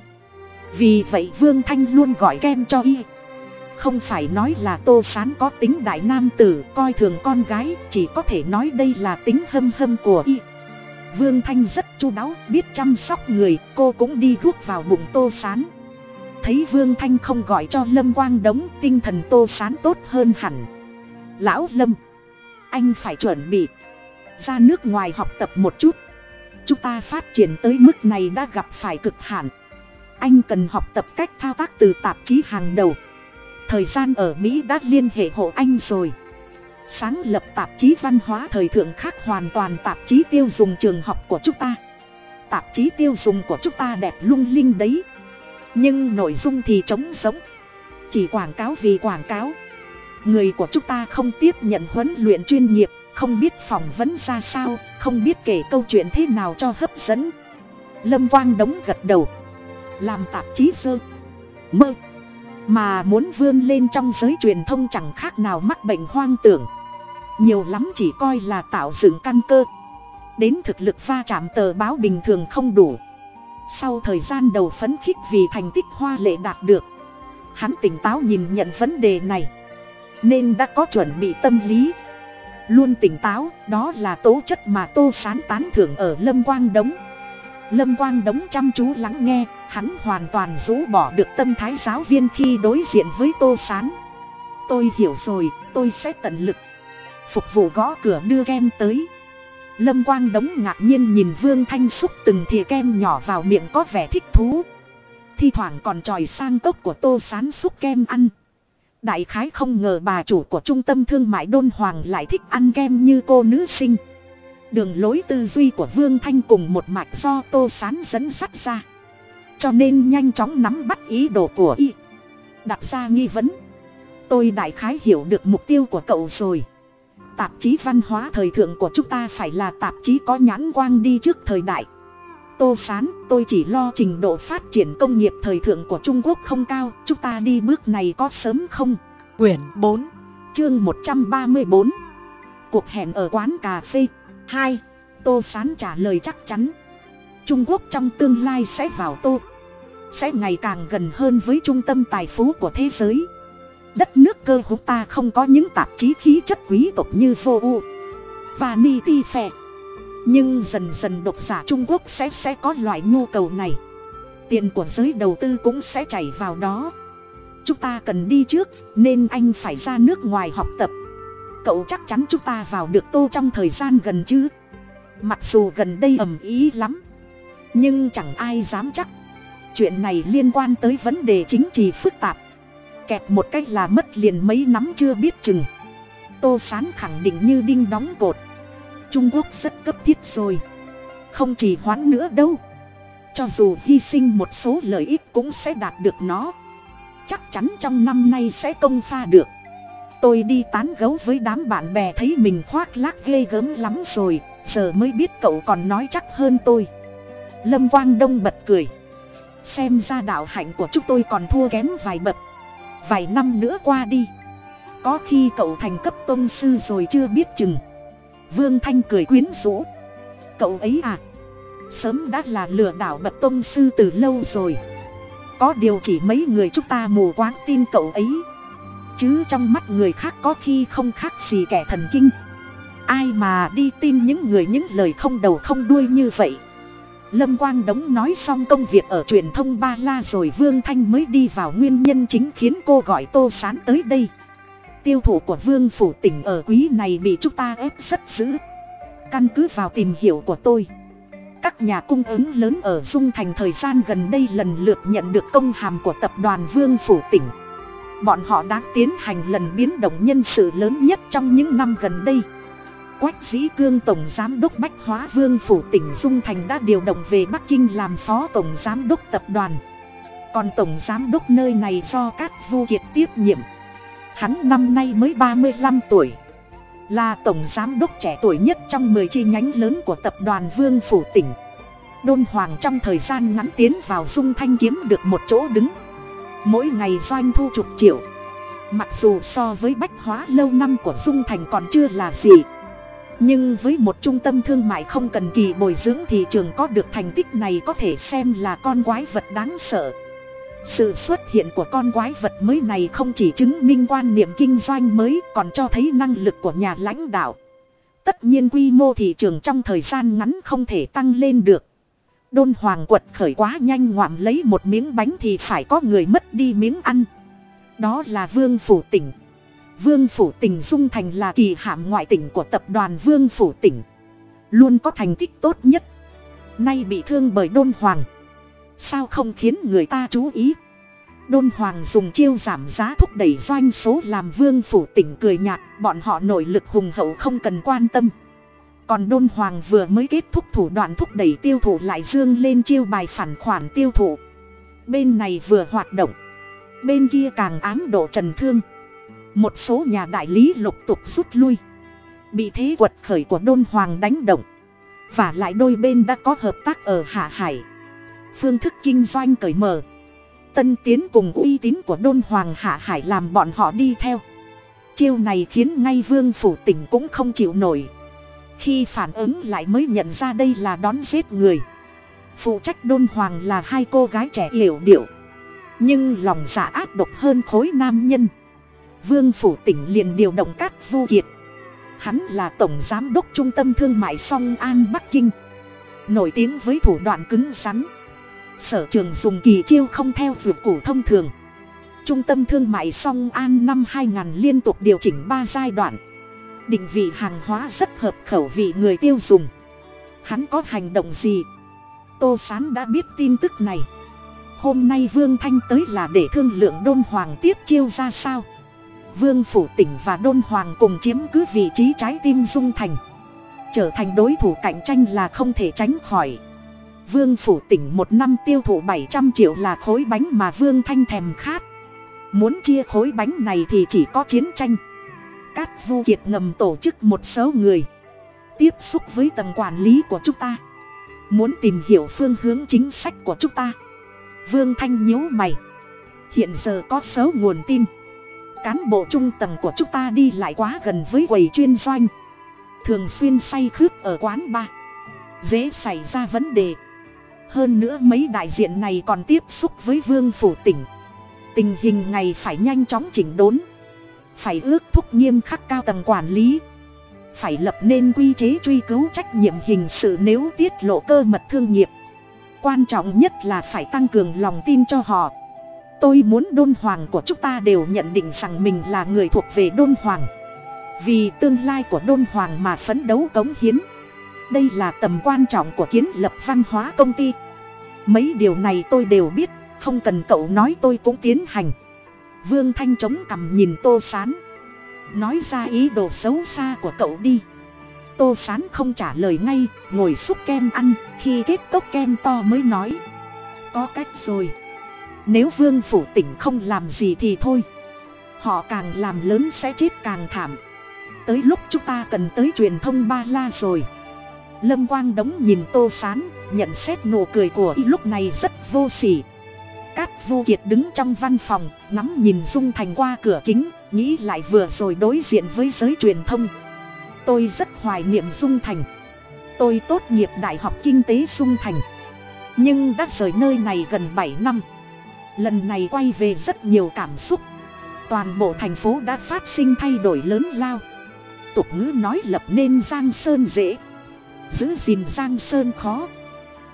Speaker 1: Vì vậy vương thanh luôn gọi kem cho y. Không phải nói là tô sán có tính đại nam tử, coi thường con gái, chỉ có thể nói đây là tính hâm hâm của y vương thanh rất chu đáo, biết chăm sóc người, cô cũng đi thuốc vào bụng tô sán. Thấy vương thanh không gọi cho lâm quang đống, tinh thần tô sán tốt hơn hẳn. Lão lâm, anh phải chuẩn bị ra nước ngoài học tập một chút. Chúng ta phát triển tới mức này đã gặp phải cực hạn. Anh cần học tập cách thao tác từ tạp chí hàng đầu. Thời gian ở mỹ đã liên hệ hộ anh rồi sáng lập tạp chí văn hóa thời thượng khác hoàn toàn tạp chí tiêu dùng trường học của chúng ta. Tạp chí tiêu dùng của chúng ta đẹp lung linh đấy. Nhưng nội dung thì trống sống chỉ quảng cáo vì quảng cáo. Người của chúng ta không tiếp nhận huấn luyện chuyên nghiệp, không biết phỏng vấn ra sao, không biết kể câu chuyện thế nào cho hấp dẫn. Lâm quang đống gật đầu. Làm tạp chí sơ. Mơ mà muốn vươn lên trong giới truyền thông chẳng khác nào mắc bệnh hoang tưởng. Nhiều lắm chỉ coi là tạo dựng căn cơ. Đến thực lực va chạm tờ báo bình thường không đủ. Sau thời gian đầu phấn khích vì thành tích hoa lệ đạt được, hắn tỉnh táo nhìn nhận vấn đề này. Nên đã có chuẩn bị tâm lý. Luôn tỉnh táo, đó là tố chất mà tô sán tán thưởng ở lâm quang đống. Lâm quang đống chăm chú lắng nghe hắn hoàn toàn rũ bỏ được tâm thái giáo viên khi đối diện với tô s á n tôi hiểu rồi, tôi sẽ tận lực. Phục vụ gõ cửa đưa kem tới. Lâm quang đống ngạc nhiên nhìn vương thanh xúc từng thìa kem nhỏ vào miệng có vẻ thích thú. Thi thoảng còn tròi sang cốc của tô sán xúc kem ăn. Đại khái không ngờ bà chủ của trung tâm thương mại đôn hoàng lại thích ăn kem như cô nữ sinh. Đường lối tư duy của vương thanh cùng một mạch do tô sán dẫn dắt ra cho nên nhanh chóng nắm bắt ý đồ của y. Đặt ra nghi vấn. Tôi đại khái hiểu được mục tiêu của cậu rồi. Tạp chí văn hóa thời thượng của chúng ta phải là tạp chí có nhãn quang đi trước thời đại. Tô sán tôi chỉ lo trình độ phát triển công nghiệp thời thượng của trung quốc không cao chúng ta đi bước này có sớm không?
Speaker 2: Quyển bốn
Speaker 1: chương một trăm ba mươi bốn. Cuộc hẹn ở quán cà phê. Hai. Tô sán trả lời chắc chắn. Trung quốc trong tương lai sẽ vào tô sẽ ngày càng gần hơn với trung tâm tài phú của thế giới. Đất nước cơ hữu ta không có những tạp chí khí chất quý tộc như vô u và ni ti phè nhưng dần dần độc giả trung quốc sẽ sẽ có loại nhu cầu này. Tiền của giới đầu tư cũng sẽ chảy vào đó. Chúng ta cần đi trước, nên anh phải ra nước ngoài học tập. Cậu chắc chắn chúng ta vào được tô trong thời gian gần chứ? Mặc dù gần đây ầm ý lắm, nhưng chẳng ai dám chắc chuyện này liên quan tới vấn đề chính trị phức tạp. Kẹt một cách là mất liền mấy nắm chưa biết chừng. Tô sán khẳng định như đinh đóng cột. Trung quốc rất cấp thiết rồi. Không chỉ hoãn nữa đâu. Cho dù hy sinh một số lợi ích cũng sẽ đạt được nó. Chắc chắn trong năm nay sẽ công pha được. Tôi đi tán gấu với đám bạn bè thấy mình khoác lác ghê gớm lắm rồi. Giờ mới biết cậu còn nói chắc hơn tôi. Lâm quang đông bật cười xem ra đạo hạnh của chúng tôi còn thua kém vài bậc. Vài năm nữa qua đi, có khi cậu thành cấp tôn sư rồi chưa biết chừng. Vương thanh cười quyến rũ. Cậu ấy à sớm đã là lừa đảo bậc tôn sư từ lâu rồi. Có điều chỉ mấy người chúng ta mù quáng tin cậu ấy. Chứ trong mắt người khác có khi không khác gì kẻ thần kinh. Ai mà đi tin những người những lời không đầu không đuôi như vậy? Lâm quang đống nói xong công việc ở truyền thông ba la rồi vương thanh mới đi vào nguyên nhân chính khiến cô gọi tô sán tới đây. Tiêu thụ của vương phủ tỉnh ở quý này bị chúng ta ép rất dữ. Căn cứ vào tìm hiểu của tôi, các nhà cung ứng lớn ở dung thành thời gian gần đây lần lượt nhận được công hàm của tập đoàn vương phủ tỉnh. Bọn họ đã tiến hành lần biến động nhân sự lớn nhất trong những năm gần đây quách dĩ cương tổng giám đốc bách hóa vương phủ tỉnh dung thành đã điều động về bắc kinh làm phó tổng giám đốc tập đoàn. Còn tổng giám đốc nơi này do các vu kiệt tiếp nhiệm. Hắn năm nay mới ba mươi năm tuổi. Là tổng giám đốc trẻ tuổi nhất trong mười chi nhánh lớn của tập đoàn vương phủ tỉnh. Đôn hoàng trong thời gian ngắn tiến vào dung thanh kiếm được một chỗ đứng. Mỗi ngày doanh thu chục triệu. Mặc dù so với bách hóa lâu năm của dung thành còn chưa là gì nhưng với một trung tâm thương mại không cần kỳ bồi dưỡng thị trường có được thành tích này có thể xem là con quái vật đáng sợ. Sự xuất hiện của con quái vật mới này không chỉ chứng minh quan niệm kinh doanh mới, còn cho thấy năng lực của nhà lãnh đạo. Tất nhiên quy mô thị trường trong thời gian ngắn không thể tăng lên được. Đôn hoàng quật khởi quá nhanh ngoạm lấy một miếng bánh thì phải có người mất đi miếng ăn. Đó là vương phủ tỉnh vương phủ tỉnh dung thành là kỳ hạm ngoại tỉnh của tập đoàn vương phủ tỉnh. Luôn có thành tích tốt nhất. Nay bị thương bởi đôn hoàng. Sao không khiến người ta chú ý? Đôn hoàng dùng chiêu giảm giá thúc đẩy doanh số làm vương phủ tỉnh cười nhạt, bọn họ nội lực hùng hậu không cần quan tâm. Còn đôn hoàng vừa mới kết thúc thủ đoạn thúc đẩy tiêu thụ lại dương lên chiêu bài phản khoản tiêu thụ. Bên này vừa hoạt động. Bên kia càng ám độ trần thương một số nhà đại lý lục tục rút lui. Bị thế quật khởi của đôn hoàng đánh động. Và lại đôi bên đã có hợp tác ở hạ hải. Phương thức kinh doanh cởi mở. Tân tiến cùng uy tín của đôn hoàng hạ hải làm bọn họ đi theo. Chiêu này khiến ngay vương phủ tỉnh cũng không chịu nổi. Khi phản ứng lại mới nhận ra đây là đón giết người. Phụ trách đôn hoàng là hai cô gái trẻ yểu điệu. Nhưng lòng giả dạ ác độc hơn khối nam nhân vương phủ tỉnh liền điều động các vu kiệt. Hắn là tổng giám đốc trung tâm thương mại song an bắc kinh. Nổi tiếng với thủ đoạn cứng rắn. Sở trường dùng kỳ chiêu không theo vượt củ thông thường. Trung tâm thương mại song an năm 2000 liên tục điều chỉnh ba giai đoạn. Định vị hàng hóa rất hợp khẩu vị người tiêu dùng. Hắn có hành động gì? Tô sán đã biết tin tức này. Hôm nay vương thanh tới là để thương lượng đôn hoàng tiếp chiêu ra sao? Vương phủ tỉnh và đôn hoàng cùng chiếm cứ vị trí trái tim dung thành. Trở thành đối thủ cạnh tranh là không thể tránh khỏi. Vương phủ tỉnh một năm tiêu thụ bảy trăm triệu là khối bánh mà vương thanh thèm khát. Muốn chia khối bánh này thì chỉ có chiến tranh. Cát vu kiệt ngầm tổ chức một số người. Tiếp xúc với tầng quản lý của chúng ta. Muốn tìm hiểu phương hướng chính sách của chúng ta. Vương thanh nhíu mày. Hiện giờ có số nguồn tin cán bộ trung tầng của chúng ta đi lại quá gần với quầy chuyên doanh. Thường xuyên say khướt ở quán bar. Dễ xảy ra vấn đề. Hơn nữa mấy đại diện này còn tiếp xúc với vương phủ tỉnh. Tình hình này phải nhanh chóng chỉnh đốn. Phải ước thúc nghiêm khắc cao tầng quản lý. Phải lập nên quy chế truy cứu trách nhiệm hình sự nếu tiết lộ cơ mật thương nghiệp. Quan trọng nhất là phải tăng cường lòng tin cho họ tôi muốn đôn hoàng của chúng ta đều nhận định rằng mình là người thuộc về đôn hoàng. Vì tương lai của đôn hoàng mà phấn đấu cống hiến. Đây là tầm quan trọng của kiến lập văn hóa công ty. Mấy điều này tôi đều biết, không cần cậu nói tôi cũng tiến hành. Vương thanh chống cằm nhìn tô s á n nói ra ý đồ xấu xa của cậu đi. Tô s á n không trả lời ngay, ngồi xúc kem ăn, khi kết cốc kem to mới nói. Có cách rồi nếu vương phủ tỉnh không làm gì thì thôi. Họ càng làm lớn sẽ chết càng thảm. Tới lúc chúng ta cần tới truyền thông ba la rồi. Lâm quang đống nhìn tô s á n nhận xét nụ cười của y lúc này rất vô s ỉ cát vô kiệt đứng trong văn phòng, ngắm nhìn dung thành qua cửa kính, nghĩ lại vừa rồi đối diện với giới truyền thông. Tôi rất hoài niệm dung thành. Tôi tốt nghiệp đại học kinh tế dung thành. Nhưng đã rời nơi này gần bảy năm lần này quay về rất nhiều cảm xúc. Toàn bộ thành phố đã phát sinh thay đổi lớn lao. Tục ngữ nói lập nên giang sơn dễ. Giữ gìn giang sơn khó.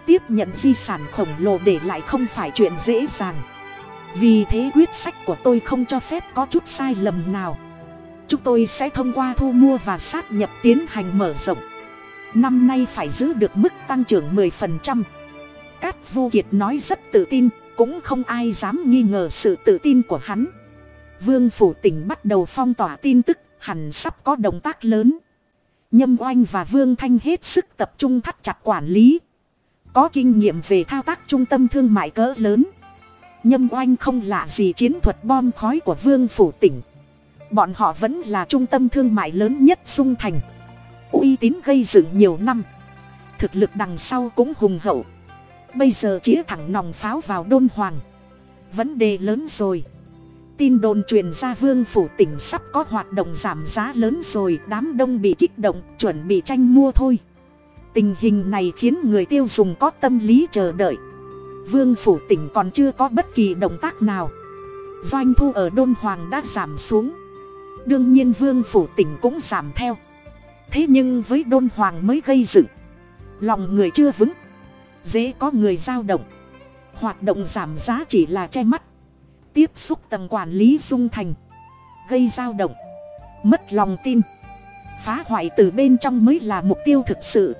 Speaker 1: Tiếp nhận di sản khổng lồ để lại không phải chuyện dễ dàng. Vì thế quyết sách của tôi không cho phép có chút sai lầm nào. Chúng tôi sẽ thông qua thu mua và sát nhập tiến hành mở rộng. Năm nay phải giữ được mức tăng trưởng 10%. Cát Vu Kiệt nói rất tự tin, cũng không ai dám nghi ngờ sự tự tin của hắn. Vương Phủ tỉnh bắt đầu phong tỏa tin tức, hẳn sắp có động tác lớn. Nhâm Oanh và Vương Thanh hết sức tập trung thắt chặt quản lý, có kinh nghiệm về thao tác trung tâm thương mại cỡ lớn. Nhâm oanh không lạ gì chiến thuật bom khói của vương phủ tỉnh. Bọn họ vẫn là trung tâm thương mại lớn nhất dung thành. Uy tín gây dựng nhiều năm. Thực lực đằng sau cũng hùng hậu bây giờ chĩa thẳng nòng pháo vào đôn hoàng. Vấn đề lớn rồi. Tin đồn truyền ra vương phủ tỉnh sắp có hoạt động giảm giá lớn rồi, đám đông bị kích động, chuẩn bị tranh mua thôi. Tình hình này khiến người tiêu dùng có tâm lý chờ đợi. Vương phủ tỉnh còn chưa có bất kỳ động tác nào. Doanh thu ở đôn hoàng đã giảm xuống. Đương nhiên vương phủ tỉnh cũng giảm theo. Thế nhưng với đôn hoàng mới gây dựng, lòng người chưa vững dễ có người giao động. Hoạt động giảm giá chỉ là che mắt. Tiếp xúc tầng quản lý dung thành. Gây giao động. Mất lòng tin. Phá hoại từ bên trong mới là mục tiêu thực sự.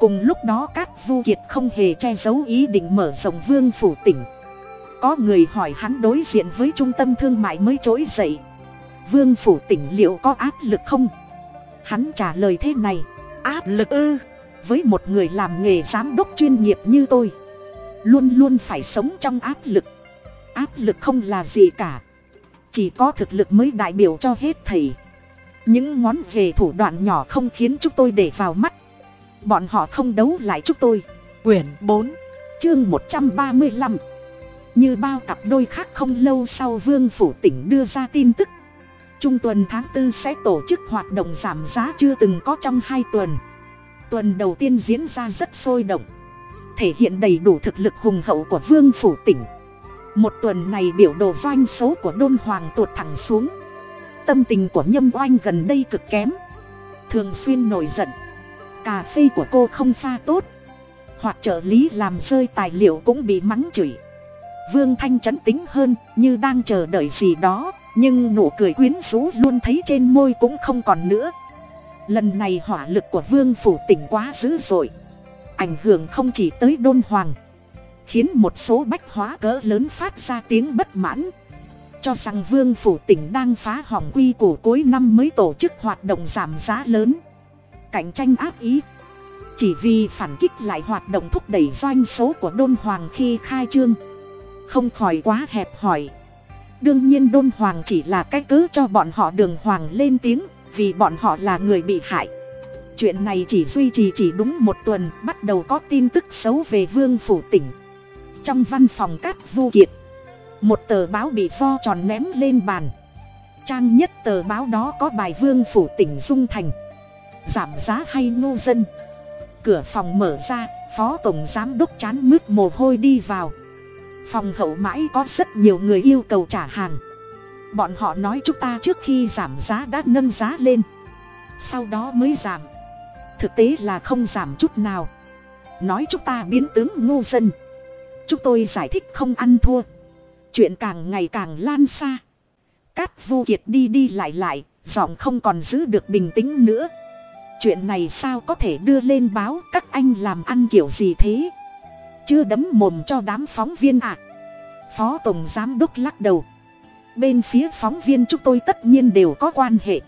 Speaker 1: Cùng lúc đó các vu kiệt không hề che giấu ý định mở rộng vương phủ tỉnh. Có người hỏi hắn đối diện với trung tâm thương mại mới trỗi dậy. Vương phủ tỉnh liệu có áp lực không? Hắn trả lời thế này. Áp lực ư? Với một người làm nghề giám đốc chuyên nghiệp như tôi. Luôn luôn phải sống trong áp lực. Áp lực không là gì cả. Chỉ có thực lực mới đại biểu cho hết thầy. Những ngón về thủ đoạn nhỏ không khiến chúng tôi để vào mắt. Bọn họ không đấu lại chúng tôi. Quyển bốn, chương một trăm ba mươi lăm. Như bao cặp đôi khác không lâu sau vương phủ tỉnh đưa ra tin tức. Trung tuần tháng tư sẽ tổ chức hoạt động giảm giá chưa từng có trong hai tuần tuần đầu tiên diễn ra rất sôi động, thể hiện đầy đủ thực lực hùng hậu của vương phủ tỉnh. Một tuần này biểu đồ doanh số của đôn hoàng tuột thẳng xuống. Tâm tình của nhâm oanh gần đây cực kém, thường xuyên nổi giận. Cà phê của cô không pha tốt, hoặc trợ lý làm rơi tài liệu cũng bị mắng chửi. Vương thanh chấn tính hơn như đang chờ đợi gì đó, nhưng nụ cười quyến rũ luôn thấy trên môi cũng không còn nữa lần này hỏa lực của vương phủ tỉnh quá dữ dội. Ảnh hưởng không chỉ tới đôn hoàng, khiến một số bách hóa cỡ lớn phát ra tiếng bất mãn. Cho rằng vương phủ tỉnh đang phá hỏng quy củ cuối năm mới tổ chức hoạt động giảm giá lớn. Cạnh tranh ác ý. Chỉ vì phản kích lại hoạt động thúc đẩy doanh số của đôn hoàng khi khai trương. Không khỏi quá hẹp hòi đương nhiên đôn hoàng chỉ là cái cớ cho bọn họ đường hoàng lên tiếng vì bọn họ là người bị hại. Chuyện này chỉ duy trì chỉ đúng một tuần, bắt đầu có tin tức xấu về vương phủ tỉnh. Trong văn phòng cát vu kiệt một tờ báo bị vo tròn ném lên bàn. Trang nhất tờ báo đó có bài vương phủ tỉnh dung thành, giảm giá hay ngô dân. Cửa phòng mở ra, phó tổng giám đốc chán mướt mồ hôi đi vào. Phòng hậu mãi có rất nhiều người yêu cầu trả hàng bọn họ nói chúng ta trước khi giảm giá đã nâng giá lên. Sau đó mới giảm. Thực tế là không giảm chút nào. Nói chúng ta biến tướng ngu dân. Chúng tôi giải thích không ăn thua. Chuyện càng ngày càng lan xa. Cát vu kiệt đi đi lại lại, giọng không còn giữ được bình tĩnh nữa. Chuyện này sao có thể đưa lên báo các anh làm ăn kiểu gì thế? Chưa đấm mồm cho đám phóng viên ạ. À. phó tổng giám đốc lắc đầu bên phía phóng viên chúng tôi tất nhiên đều có quan hệ.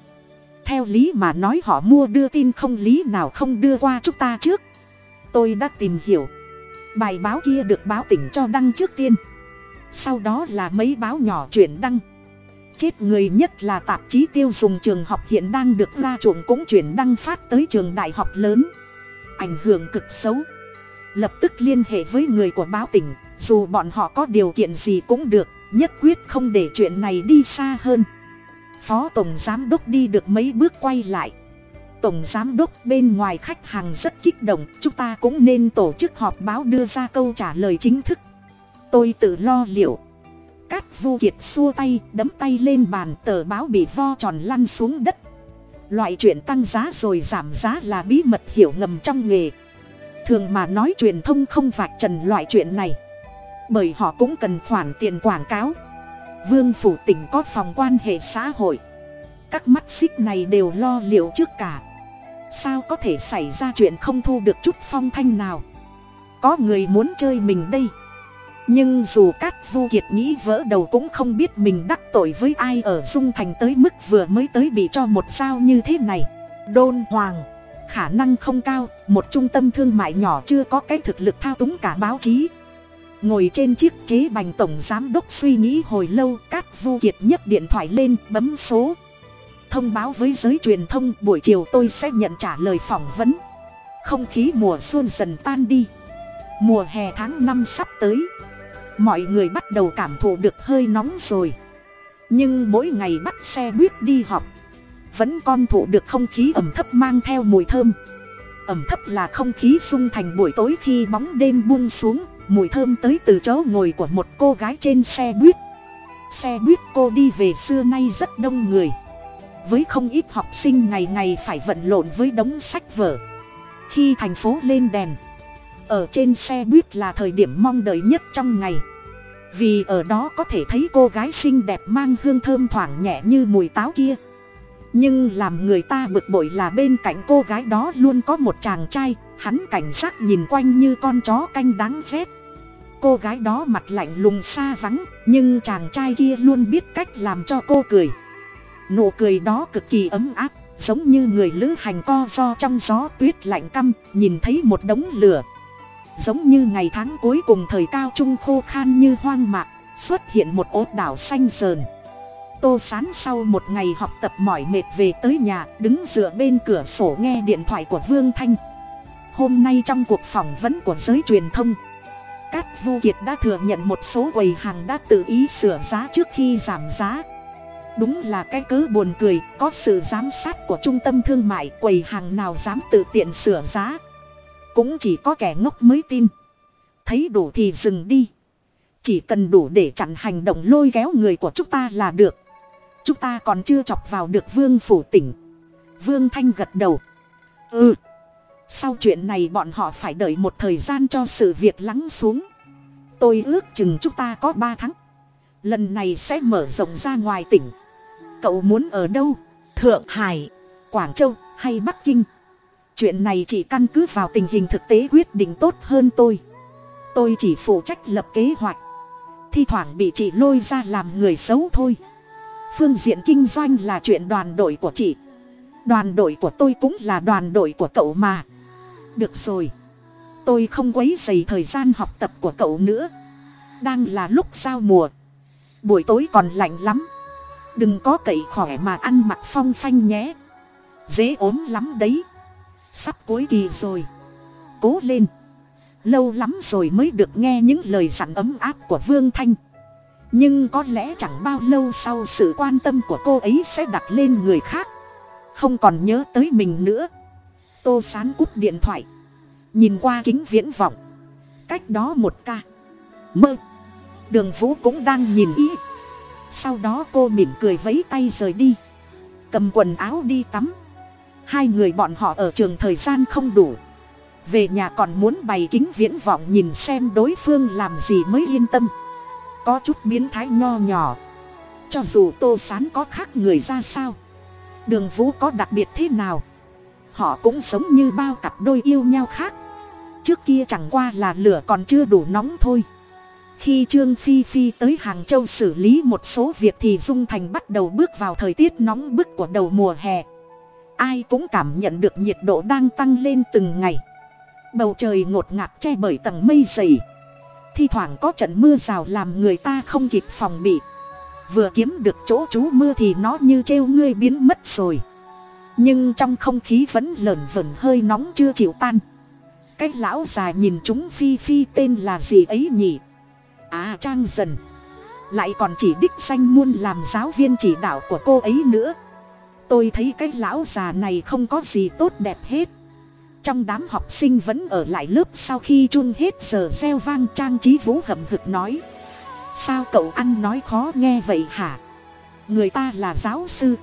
Speaker 1: Theo lý mà nói họ mua đưa tin không lý nào không đưa qua chúng ta trước. Tôi đã tìm hiểu. Bài báo kia được báo tỉnh cho đăng trước tiên. Sau đó là mấy báo nhỏ chuyển đăng. Chết người nhất là tạp chí tiêu dùng trường học hiện đang được ra chuộng cũng chuyển đăng phát tới trường đại học lớn. Ảnh hưởng cực xấu. Lập tức liên hệ với người của báo tỉnh, dù bọn họ có điều kiện gì cũng được nhất quyết không để chuyện này đi xa hơn. Phó tổng giám đốc đi được mấy bước quay lại. Tổng giám đốc bên ngoài khách hàng rất kích động, chúng ta cũng nên tổ chức họp báo đưa ra câu trả lời chính thức. Tôi tự lo liệu. Cát vu kiệt xua tay, đấm tay lên bàn, tờ báo bị vo tròn lăn xuống đất. Loại chuyện tăng giá rồi giảm giá là bí mật hiểu ngầm trong nghề. Thường mà nói truyền thông không vạch trần loại chuyện này bởi họ cũng cần khoản tiền quảng cáo. Vương phủ tỉnh có phòng quan hệ xã hội. Các mắt xích này đều lo liệu trước cả. Sao có thể xảy ra chuyện không thu được chút phong thanh nào? Có người muốn chơi mình đây. Nhưng dù cát vu kiệt nghĩ vỡ đầu cũng không biết mình đắc tội với ai ở dung thành tới mức vừa mới tới bị cho một sao như thế này. Đôn hoàng, khả năng không cao, một trung tâm thương mại nhỏ chưa có cái thực lực thao túng cả báo chí ngồi trên chiếc chế bành tổng giám đốc suy nghĩ hồi lâu, cát vu kiệt nhấc điện thoại lên, bấm số. Thông báo với giới truyền thông, buổi chiều tôi sẽ nhận trả lời phỏng vấn. Không khí mùa xuân dần tan đi. Mùa hè tháng năm sắp tới. Mọi người bắt đầu cảm thụ được hơi nóng rồi. Nhưng mỗi ngày bắt xe buýt đi học vẫn con thụ được không khí ẩm thấp mang theo mùi thơm. Ẩm thấp là không khí sung thành buổi tối khi bóng đêm buông xuống mùi thơm tới từ chỗ ngồi của một cô gái trên xe buýt. Xe buýt cô đi về xưa nay rất đông người. Với không ít học sinh ngày ngày phải vận lộn với đống sách vở. Khi thành phố lên đèn, ở trên xe buýt là thời điểm mong đợi nhất trong ngày. Vì ở đó có thể thấy cô gái xinh đẹp mang hương thơm thoảng nhẹ như mùi táo kia. Nhưng làm người ta bực bội là bên cạnh cô gái đó luôn có một chàng trai, hắn cảnh giác nhìn quanh như con chó canh đáng rét cô gái đó mặt lạnh lùng xa vắng, nhưng chàng trai kia luôn biết cách làm cho cô cười. Nụ cười đó cực kỳ ấm áp, giống như người lữ hành co do trong gió tuyết lạnh căm, nhìn thấy một đống lửa. Giống như ngày tháng cuối cùng thời cao trung khô khan như hoang mạc, xuất hiện một ốt đảo xanh sờn. Tô sán sau một ngày học tập mỏi mệt về tới nhà, đứng dựa bên cửa sổ nghe điện thoại của vương thanh. Hôm nay trong cuộc phỏng vấn của giới truyền thông cát vu kiệt đã thừa nhận một số quầy hàng đã tự ý sửa giá trước khi giảm giá. Đúng là cái cớ buồn cười, có sự giám sát của trung tâm thương mại, quầy hàng nào dám tự tiện sửa giá. Cũng chỉ có kẻ ngốc mới tin. Thấy đủ thì dừng đi. Chỉ cần đủ để chặn hành động lôi kéo người của chúng ta là được. Chúng ta còn chưa chọc vào được vương phủ tỉnh. Vương thanh gật đầu. Ừ sau chuyện này bọn họ phải đợi một thời gian cho sự việc lắng xuống. Tôi ước chừng chúng ta có ba tháng. Lần này sẽ mở rộng ra ngoài tỉnh. Cậu muốn ở đâu? Thượng hải, quảng châu hay bắc kinh? Chuyện này chỉ căn cứ vào tình hình thực tế quyết định tốt hơn tôi. Tôi chỉ phụ trách lập kế hoạch. Thi thoảng bị chị lôi ra làm người xấu thôi. Phương diện kinh doanh là chuyện đoàn đội của chị. Đoàn đội của tôi cũng là đoàn đội của cậu mà được rồi. Tôi không quấy dày thời gian học tập của cậu nữa. Đang là lúc giao mùa. Buổi tối còn lạnh lắm. Đừng có cậy khỏe mà ăn mặc phong phanh nhé. Dễ ốm lắm đấy. Sắp cuối kỳ rồi. Cố lên. Lâu lắm rồi mới được nghe những lời dặn ấm áp của vương thanh. Nhưng có lẽ chẳng bao lâu sau sự quan tâm của cô ấy sẽ đặt lên người khác. Không còn nhớ tới mình nữa tô sán cúp điện thoại. Nhìn qua kính viễn vọng. Cách đó một ca. Mơ. Đường vũ cũng đang nhìn ý sau đó cô mỉm cười vấy tay rời đi. Cầm quần áo đi tắm. Hai người bọn họ ở trường thời gian không đủ. Về nhà còn muốn bày kính viễn vọng nhìn xem đối phương làm gì mới yên tâm. Có chút biến thái nho nhỏ. Cho dù tô sán có khác người ra sao. Đường vũ có đặc biệt thế nào? Họ cũng sống như bao cặp đôi yêu nhau khác. Trước kia chẳng qua là lửa còn chưa đủ nóng thôi. Khi trương phi phi tới hàng châu xử lý một số việc thì dung thành bắt đầu bước vào thời tiết nóng bức của đầu mùa hè. Ai cũng cảm nhận được nhiệt độ đang tăng lên từng ngày. Bầu trời ngột ngạt che bởi tầng mây dày. Thi thoảng có trận mưa rào làm người ta không kịp phòng bị. Vừa kiếm được chỗ trú mưa thì nó như trêu ngươi biến mất rồi nhưng trong không khí vẫn lởn vởn hơi nóng chưa chịu tan. Cái lão già nhìn chúng phi phi tên là gì ấy nhỉ? À trang dần. Lại còn chỉ đích danh muôn làm giáo viên chỉ đạo của cô ấy nữa. Tôi thấy cái lão già này không có gì tốt đẹp hết. Trong đám học sinh vẫn ở lại lớp sau khi chun hết giờ reo vang, trang trí vũ hậm hực nói. Sao cậu ăn nói khó nghe vậy hả? Người ta là giáo sư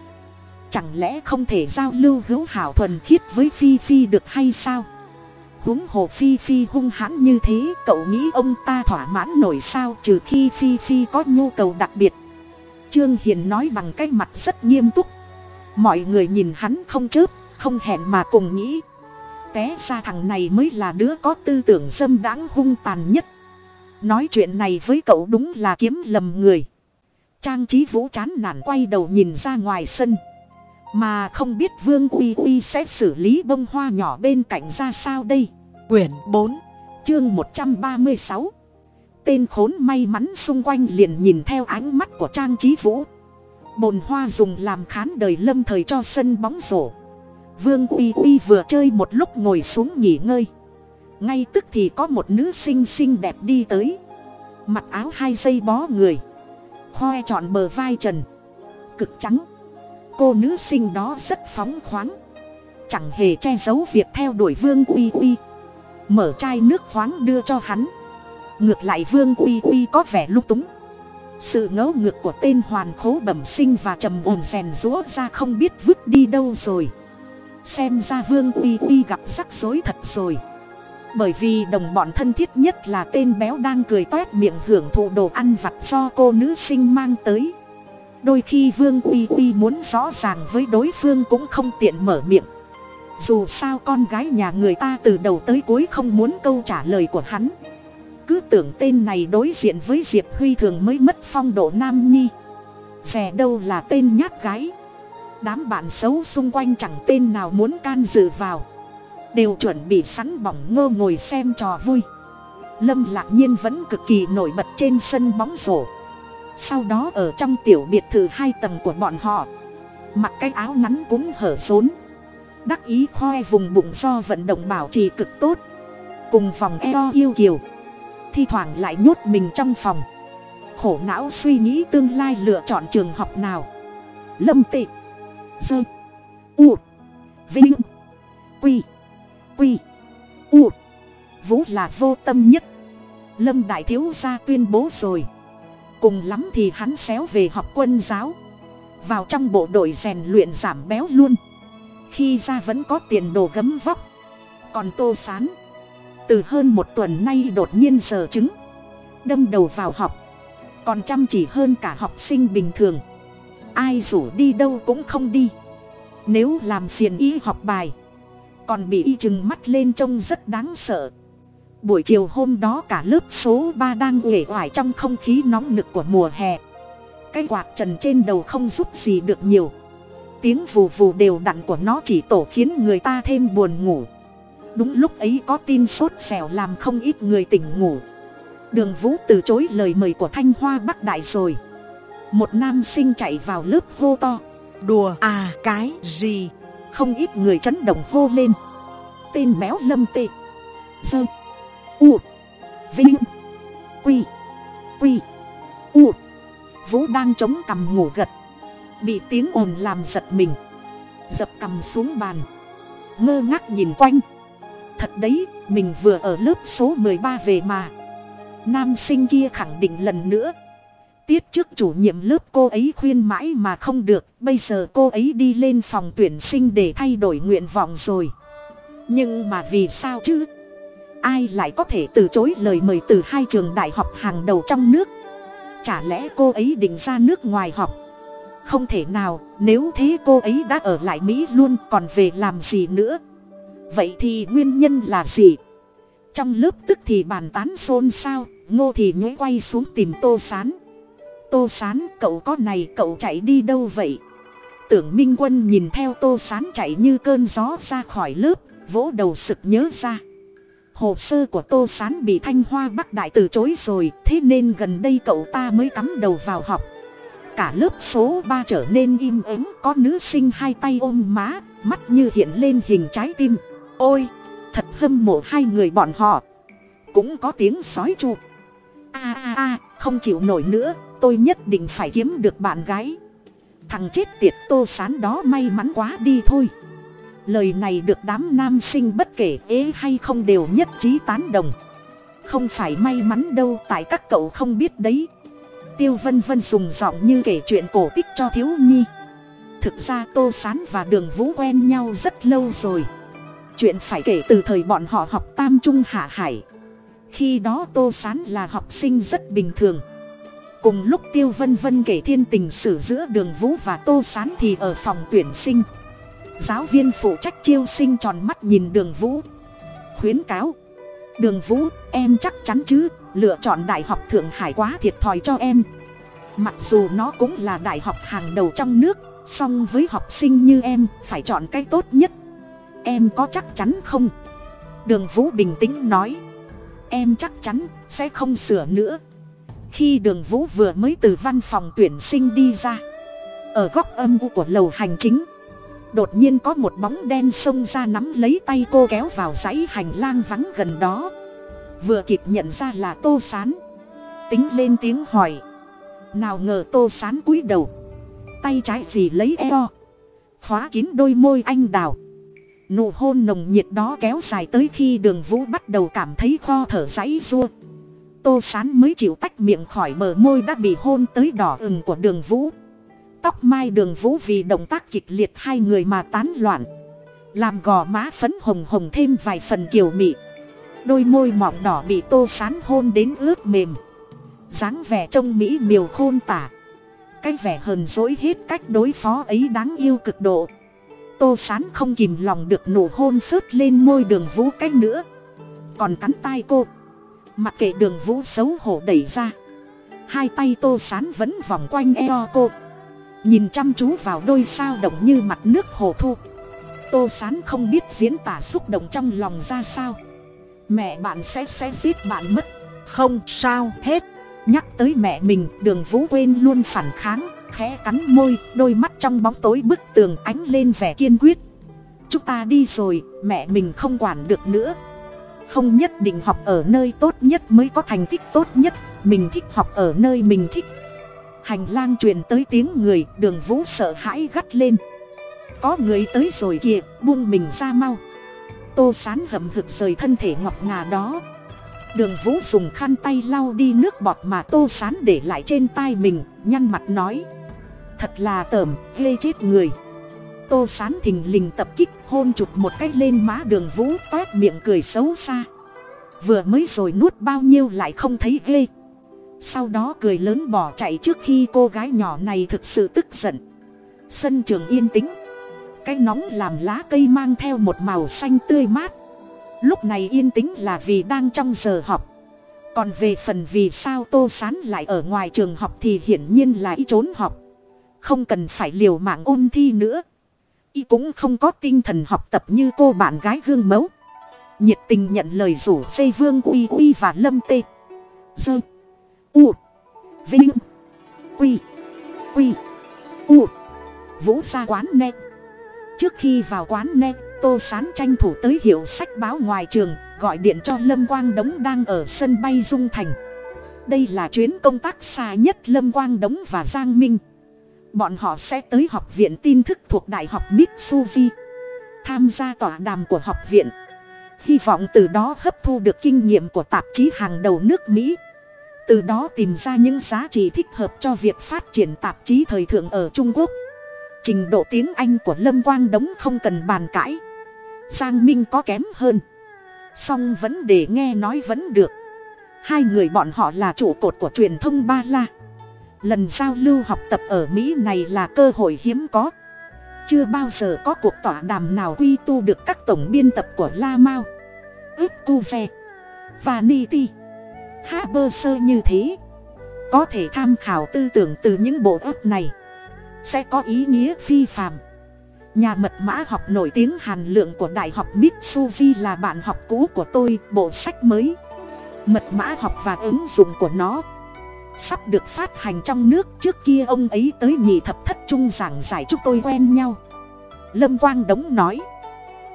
Speaker 1: chẳng lẽ không thể giao lưu hữu hảo thuần khiết với phi phi được hay sao? Huống hồ phi phi hung hãn như thế, cậu nghĩ ông ta thỏa mãn nổi sao trừ khi phi phi có nhu cầu đặc biệt? Trương hiền nói bằng cái mặt rất nghiêm túc. Mọi người nhìn hắn không chớp, không hẹn mà cùng nghĩ. Té ra thằng này mới là đứa có tư tưởng dâm đãng hung tàn nhất. Nói chuyện này với cậu đúng là kiếm lầm người. Trang trí vũ chán nản quay đầu nhìn ra ngoài sân mà không biết vương uy uy sẽ xử lý bông hoa nhỏ bên cạnh ra sao đây? Quyển bốn, chương một trăm ba mươi sáu. Tên khốn may mắn xung quanh liền nhìn theo ánh mắt của trang trí vũ. Bồn hoa dùng làm khán đời lâm thời cho sân bóng rổ. Vương uy uy vừa chơi một lúc ngồi xuống nghỉ ngơi. Ngay tức thì có một nữ sinh xinh đẹp đi tới. Mặc áo hai dây bó người. Hoe trọn bờ vai trần. Cực trắng cô nữ sinh đó rất phóng khoáng. Chẳng hề che giấu việc theo đuổi vương uy uy. Mở chai nước khoáng đưa cho hắn. Ngược lại vương uy uy có vẻ lung túng. Sự ngấu ngược của tên hoàn khố bẩm sinh và trầm ồn rèn rũa ra không biết vứt đi đâu rồi. Xem ra vương uy uy gặp rắc rối thật rồi. Bởi vì đồng bọn thân thiết nhất là tên béo đang cười toét miệng hưởng thụ đồ ăn vặt do cô nữ sinh mang tới đôi khi vương uy uy muốn rõ ràng với đối phương cũng không tiện mở miệng. Dù sao con gái nhà người ta từ đầu tới cuối không muốn câu trả lời của hắn. Cứ tưởng tên này đối diện với diệp huy thường mới mất phong độ nam nhi. Rẻ đâu là tên nhát gái. Đám bạn xấu xung quanh chẳng tên nào muốn can dự vào. Đều chuẩn bị sẵn bỏng ngơ ngồi xem trò vui. Lâm lạc nhiên vẫn cực kỳ nổi bật trên sân bóng rổ sau đó ở trong tiểu biệt thự hai tầng của bọn họ. Mặc cái áo ngắn cũng hở rốn. Đắc ý khoe vùng bụng do vận động bảo trì cực tốt. Cùng vòng eo yêu kiều. Thi thoảng lại nhốt mình trong phòng. Khổ não suy nghĩ tương lai lựa chọn trường học nào. Lâm tị. Dơ. U. Vinh. Quy. Quy. U. Vũ là vô tâm nhất. Lâm đại thiếu gia tuyên bố rồi cùng lắm thì hắn xéo về học quân giáo. Vào trong bộ đội rèn luyện giảm béo luôn. Khi ra vẫn có tiền đồ gấm vóc. Còn tô sán. Từ hơn một tuần nay đột nhiên giờ chứng đâm đầu vào học. Còn chăm chỉ hơn cả học sinh bình thường. Ai rủ đi đâu cũng không đi. Nếu làm phiền y học bài. Còn bị y chừng mắt lên trông rất đáng sợ buổi chiều hôm đó cả lớp số ba đang uể oải trong không khí nóng nực của mùa hè. Cái quạt trần trên đầu không giúp gì được nhiều. Tiếng vù vù đều đặn của nó chỉ tổ khiến người ta thêm buồn ngủ. Đúng lúc ấy có tin sốt xẻo làm không ít người tỉnh ngủ. Đường vũ từ chối lời mời của thanh hoa bắc đại rồi. Một nam sinh chạy vào lớp hô to. Đùa à cái gì? Không ít người chấn động hô lên. Tên béo lâm tê. Dơ u, vinh, quy quy, u. Vũ đang chống cằm ngủ gật, bị tiếng ồn làm giật mình. Dập cằm xuống bàn, ngơ ngác nhìn quanh. Thật đấy, mình vừa ở lớp số mười ba về mà. Nam sinh kia khẳng định lần nữa. Tiết trước chủ nhiệm lớp cô ấy khuyên mãi mà không được, bây giờ cô ấy đi lên phòng tuyển sinh để thay đổi nguyện vọng rồi. Nhưng mà vì sao chứ? Ai lại có thể từ chối lời mời từ hai trường đại học hàng đầu trong nước? Chả lẽ cô ấy định ra nước ngoài học? Không thể nào, nếu thế cô ấy đã ở lại mỹ luôn, còn về làm gì nữa? Vậy thì nguyên nhân là gì? Trong lớp tức thì bàn tán xôn xao, ngô thì nhối quay xuống tìm tô sán. Tô sán, cậu có này, cậu chạy đi đâu vậy? Tưởng minh quân nhìn theo tô sán chạy như cơn gió ra khỏi lớp, vỗ đầu sực nhớ ra hồ sơ của tô sán bị thanh hoa bắc đại từ chối rồi, thế nên gần đây cậu ta mới cắm đầu vào học. Cả lớp số ba trở nên im ắng, có nữ sinh hai tay ôm má, mắt như hiện lên hình trái tim. Ôi, thật hâm mộ hai người bọn họ. Cũng có tiếng sói chu. A a a không chịu nổi nữa, tôi nhất định phải kiếm được bạn gái. Thằng chết tiệt tô sán đó may mắn quá đi thôi lời này được đám nam sinh bất kể ế hay không đều nhất trí tán đồng. Không phải may mắn đâu, tại các cậu không biết đấy. Tiêu vân vân dùng giọng như kể chuyện cổ tích cho thiếu nhi. Thực ra tô sán và đường vũ quen nhau rất lâu rồi. Chuyện phải kể từ thời bọn họ học tam trung hạ hải. Khi đó tô sán là học sinh rất bình thường. Cùng lúc tiêu vân vân kể thiên tình sử giữa đường vũ và tô sán thì ở phòng tuyển sinh giáo viên phụ trách chiêu sinh tròn mắt nhìn đường vũ. Khuyến cáo, đường vũ, em chắc chắn chứ, lựa chọn đại học thượng hải quá thiệt thòi cho em. Mặc dù nó cũng là đại học hàng đầu trong nước, song với học sinh như em, phải chọn cái tốt nhất. Em có chắc chắn không? Đường vũ bình tĩnh nói, em chắc chắn sẽ không sửa nữa. Khi đường vũ vừa mới từ văn phòng tuyển sinh đi ra, ở góc âm u của lầu hành chính đột nhiên có một bóng đen xông ra nắm lấy tay cô kéo vào dãy hành lang vắng gần đó. Vừa kịp nhận ra là tô sán. Tính lên tiếng hỏi. Nào ngờ tô sán cúi đầu. Tay trái gì lấy eo. Khóa kín đôi môi anh đào. Nụ hôn nồng nhiệt đó kéo dài tới khi đường vũ bắt đầu cảm thấy kho thở dãy rua. Tô sán mới chịu tách miệng khỏi bờ môi đã bị hôn tới đỏ ửng của đường vũ tóc mai đường vũ vì động tác kịch liệt hai người mà tán loạn. Làm gò má phấn hồng hồng thêm vài phần kiều mị. Đôi môi mọng đỏ bị tô sán hôn đến ướt mềm. dáng vẻ trông mỹ miều khôn tả. Cái vẻ hờn dỗi hết cách đối phó ấy đáng yêu cực độ. Tô sán không kìm lòng được nổ hôn phớt lên môi đường vũ cách nữa. Còn cắn tai cô. Mặc kệ đường vũ xấu hổ đẩy ra. Hai tay tô sán vẫn vòng quanh eo cô nhìn chăm chú vào đôi sao động như mặt nước hồ thu. Tô sán không biết diễn tả xúc động trong lòng ra sao. Mẹ bạn sẽ sẽ giết bạn mất. Không, sao, hết. Nhắc tới mẹ mình, đường vũ quên luôn phản kháng, khẽ cắn môi, đôi mắt trong bóng tối bức tường ánh lên vẻ kiên quyết. Chúng ta đi rồi, mẹ mình không quản được nữa. Không nhất định học ở nơi tốt nhất mới có thành tích tốt nhất. Mình thích học ở nơi mình thích hành lang truyền tới tiếng người, đường vũ sợ hãi gắt lên. Có người tới rồi kìa, buông mình ra mau. Tô sán hậm hực rời thân thể ngọc ngà đó. Đường vũ dùng khăn tay lau đi nước bọt mà tô sán để lại trên tai mình, nhăn mặt nói. Thật là tởm, ghê chết người. Tô sán thình lình tập kích, hôn chụp một cái lên má đường vũ, toét miệng cười xấu xa. Vừa mới rồi nuốt bao nhiêu lại không thấy ghê sau đó cười lớn bỏ chạy trước khi cô gái nhỏ này thực sự tức giận. Sân trường yên tĩnh. Cái nóng làm lá cây mang theo một màu xanh tươi mát. Lúc này yên tĩnh là vì đang trong giờ học. Còn về phần vì sao tô sán lại ở ngoài trường học thì hiển nhiên là y trốn học. Không cần phải liều mạng ôn thi nữa. Y cũng không có tinh thần học tập như cô bạn gái gương mẫu. Nhiệt tình nhận lời rủ dây vương uy uy và lâm tê. Dơ u. Vinh. Quy. Quy. U. Vũ ra quán ne. Trước khi vào quán ne, tô sán tranh thủ tới hiệu sách báo ngoài trường, gọi điện cho lâm quang đống đang ở sân bay dung thành. Đây là chuyến công tác xa nhất lâm quang đống và giang minh. Bọn họ sẽ tới học viện tin thức thuộc đại học mitsuji, tham gia tọa đàm của học viện. Hy vọng từ đó hấp thu được kinh nghiệm của tạp chí hàng đầu nước mỹ từ đó tìm ra những giá trị thích hợp cho việc phát triển tạp chí thời thượng ở trung quốc. Trình độ tiếng anh của lâm quang đống không cần bàn cãi. Giang minh có kém hơn. Song vấn đề nghe nói vẫn được. Hai người bọn họ là trụ cột của truyền thông ba la. Lần giao lưu học tập ở mỹ này là cơ hội hiếm có. Chưa bao giờ có cuộc tọa đàm nào quy tu được các tổng biên tập của la mao. Ức cu ve. Và há bơ sơ như thế. Có thể tham khảo tư tưởng từ những bộ ấp này. Sẽ có ý nghĩa phi phàm. Nhà mật mã học nổi tiếng hàn lượng của đại học mitsuji là bạn học cũ của tôi, bộ sách mới. Mật mã học và ứng dụng của nó sắp được phát hành trong nước. Trước kia ông ấy tới nhì thập thất trung giảng giải chúc tôi quen nhau. Lâm quang đống nói,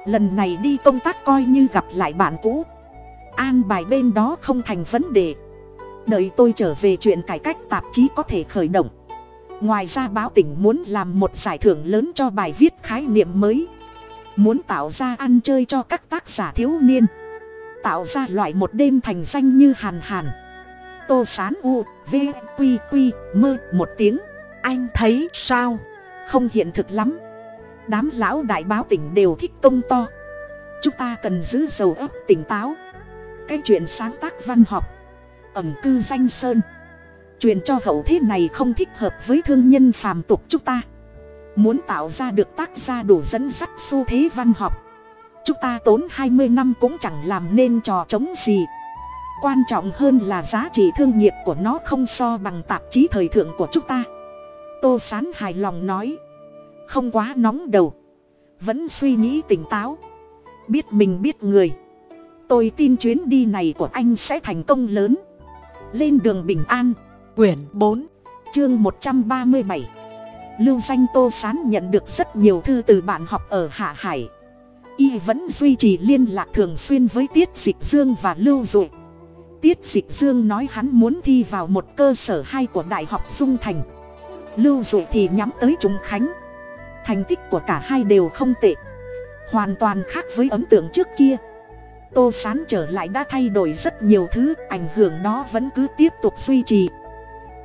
Speaker 1: lần này đi công tác coi như gặp lại bạn cũ an bài bên đó không thành vấn đề. Đợi tôi trở về chuyện cải cách tạp chí có thể khởi động. Ngoài ra báo tỉnh muốn làm một giải thưởng lớn cho bài viết khái niệm mới. Muốn tạo ra ăn chơi cho các tác giả thiếu niên. Tạo ra loại một đêm thành danh như hàn hàn. Tô sán u vqq mơ, một tiếng. Anh thấy sao? Không hiện thực lắm. Đám lão đại báo tỉnh đều thích công to. Chúng ta cần giữ dầu ấp tỉnh táo cái chuyện sáng tác văn học. Ẩm cư danh sơn. Truyền cho hậu thế này không thích hợp với thương nhân phàm tục chúng ta. Muốn tạo ra được tác gia đủ dẫn dắt xu thế văn học. Chúng ta tốn hai mươi năm cũng chẳng làm nên trò trống gì. Quan trọng hơn là giá trị thương nghiệp của nó không so bằng tạp chí thời thượng của chúng ta. Tô sán hài lòng nói. Không quá nóng đầu. Vẫn suy nghĩ tỉnh táo. Biết mình biết người tôi tin chuyến đi này của anh sẽ thành công lớn. Lên đường bình an. Quyển bốn, chương một trăm ba mươi bảy. Lưu danh tô sán nhận được rất nhiều thư từ bạn học ở hạ hải. Y vẫn duy trì liên lạc thường xuyên với tiết dịch dương và lưu dụ. Tiết dịch dương nói hắn muốn thi vào một cơ sở hai của đại học dung thành. Lưu dụ thì nhắm tới trung khánh. Thành tích của cả hai đều không tệ. Hoàn toàn khác với ấn tượng trước kia tô sán trở lại đã thay đổi rất nhiều thứ, ảnh hưởng đó vẫn cứ tiếp tục duy trì.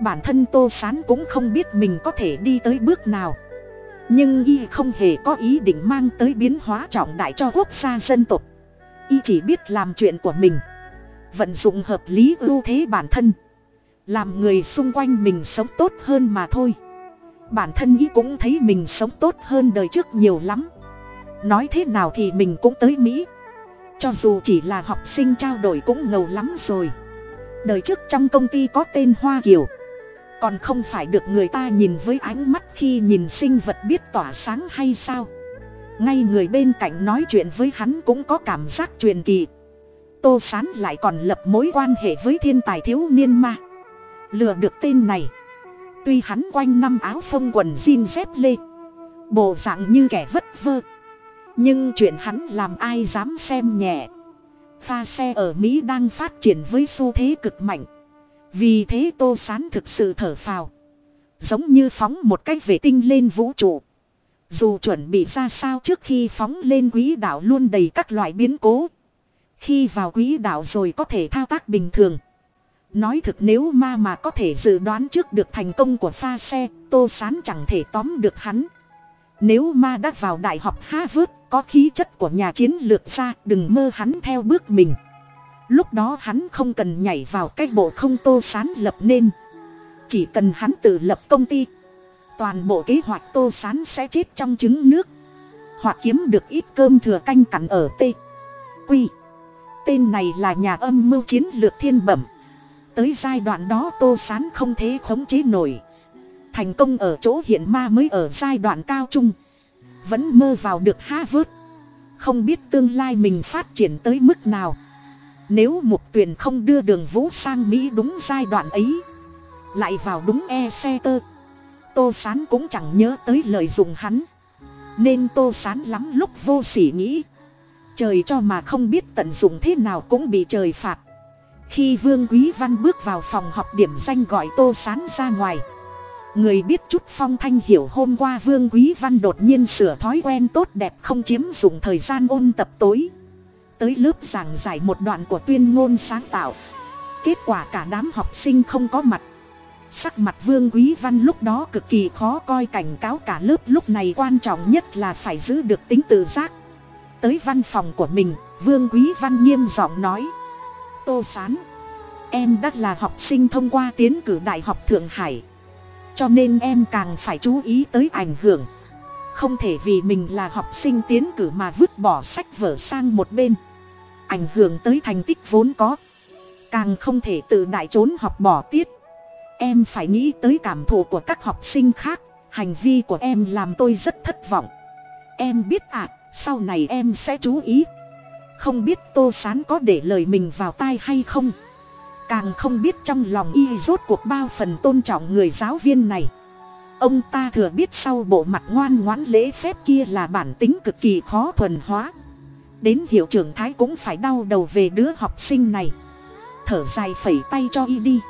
Speaker 1: Bản thân tô sán cũng không biết mình có thể đi tới bước nào. Nhưng y không hề có ý định mang tới biến hóa trọng đại cho quốc gia dân tộc. Y chỉ biết làm chuyện của mình, vận dụng hợp lý ưu thế bản thân, làm người xung quanh mình sống tốt hơn mà thôi. Bản thân y cũng thấy mình sống tốt hơn đời trước nhiều lắm. Nói thế nào thì mình cũng tới mỹ cho dù chỉ là học sinh trao đổi cũng ngầu lắm rồi. Đời trước trong công ty có tên hoa kiều. Còn không phải được người ta nhìn với ánh mắt khi nhìn sinh vật biết tỏa sáng hay sao? Ngay người bên cạnh nói chuyện với hắn cũng có cảm giác truyền kỳ. Tô sán lại còn lập mối quan hệ với thiên tài thiếu niên ma. Lừa được tên này. Tuy hắn quanh năm áo phông quần jean dép lê. Bộ dạng như kẻ vất vơ nhưng chuyện hắn làm ai dám xem nhẹ. Pha xe ở mỹ đang phát triển với xu thế cực mạnh. Vì thế tô sán thực sự thở phào. Giống như phóng một cái vệ tinh lên vũ trụ. Dù chuẩn bị ra sao trước khi phóng lên quỹ đạo luôn đầy các loại biến cố. Khi vào quỹ đạo rồi có thể thao tác bình thường. Nói thực nếu ma mà có thể dự đoán trước được thành công của pha xe, tô sán chẳng thể tóm được hắn. Nếu ma đã vào đại học harvard có khí chất của nhà chiến lược ra, đừng mơ hắn theo bước mình. Lúc đó hắn không cần nhảy vào cái bộ không tô sán lập nên. Chỉ cần hắn tự lập công ty, toàn bộ kế hoạch tô sán sẽ chết trong trứng nước. Hoặc kiếm được ít cơm thừa canh cặn ở t. Quy tên này là nhà âm mưu chiến lược thiên bẩm. Tới giai đoạn đó tô sán không thể khống chế nổi. Thành công ở chỗ hiện ma mới ở giai đoạn cao trung vẫn mơ vào được harvard không biết tương lai mình phát triển tới mức nào. Nếu mục tuyền không đưa đường vũ sang mỹ đúng giai đoạn ấy, lại vào đúng e xe tơ, tô sán cũng chẳng nhớ tới lời dùng hắn. Nên tô sán lắm lúc vô s ỉ nghĩ, trời cho mà không biết tận dụng thế nào cũng bị trời phạt. Khi vương quý văn bước vào phòng học điểm danh gọi tô sán ra ngoài người biết chút phong thanh hiểu hôm qua vương quý văn đột nhiên sửa thói quen tốt đẹp không chiếm dụng thời gian ôn tập tối. Tới lớp giảng giải một đoạn của tuyên ngôn sáng tạo. Kết quả cả đám học sinh không có mặt. Sắc mặt vương quý văn lúc đó cực kỳ khó coi cảnh cáo cả lớp lúc này quan trọng nhất là phải giữ được tính tự giác. Tới văn phòng của mình, vương quý văn nghiêm giọng nói. Tô sán, em đã là học sinh thông qua tiến cử đại học thượng hải cho nên em càng phải chú ý tới ảnh hưởng. Không thể vì mình là học sinh tiến cử mà vứt bỏ sách vở sang một bên. Ảnh hưởng tới thành tích vốn có. Càng không thể tự đại trốn học bỏ tiết. Em phải nghĩ tới cảm thụ của các học sinh khác. Hành vi của em làm tôi rất thất vọng. Em biết ạ sau này em sẽ chú ý. Không biết tô sán có để lời mình vào tai hay không càng không biết trong lòng y rốt cuộc bao phần tôn trọng người giáo viên này. Ông ta thừa biết sau bộ mặt ngoan ngoãn lễ phép kia là bản tính cực kỳ khó thuần hóa. Đến hiệu trưởng thái cũng phải đau đầu về đứa học sinh này. Thở dài phẩy tay cho y đi.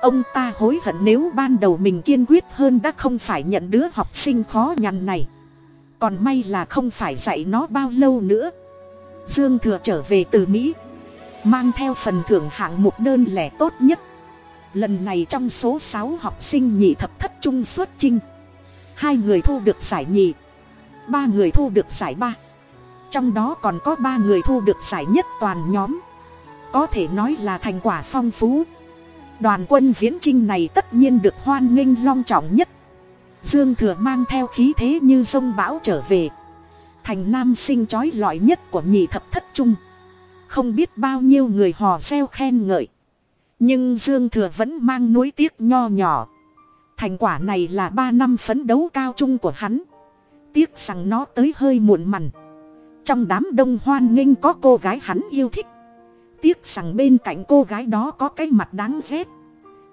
Speaker 1: Ông ta hối hận nếu ban đầu mình kiên quyết hơn đã không phải nhận đứa học sinh khó nhằn này. Còn may là không phải dạy nó bao lâu nữa. Dương thừa trở về từ mỹ mang theo phần thưởng hạng mục đơn lẻ tốt nhất. Lần này trong số sáu học sinh nhị thập thất trung xuất trinh hai người thu được giải nhì, ba người thu được giải ba. Trong đó còn có ba người thu được giải nhất toàn nhóm. Có thể nói là thành quả phong phú. Đoàn quân viễn trinh này tất nhiên được hoan nghênh long trọng nhất. Dương thừa mang theo khí thế như sông bão trở về. Thành nam sinh trói lọi nhất của nhị thập thất trung không biết bao nhiêu người hò reo khen ngợi. Nhưng dương thừa vẫn mang nuối tiếc nho nhỏ. Thành quả này là ba năm phấn đấu cao trung của hắn. Tiếc rằng nó tới hơi muộn mằn trong đám đông hoan nghênh có cô gái hắn yêu thích. Tiếc rằng bên cạnh cô gái đó có cái mặt đáng ghét.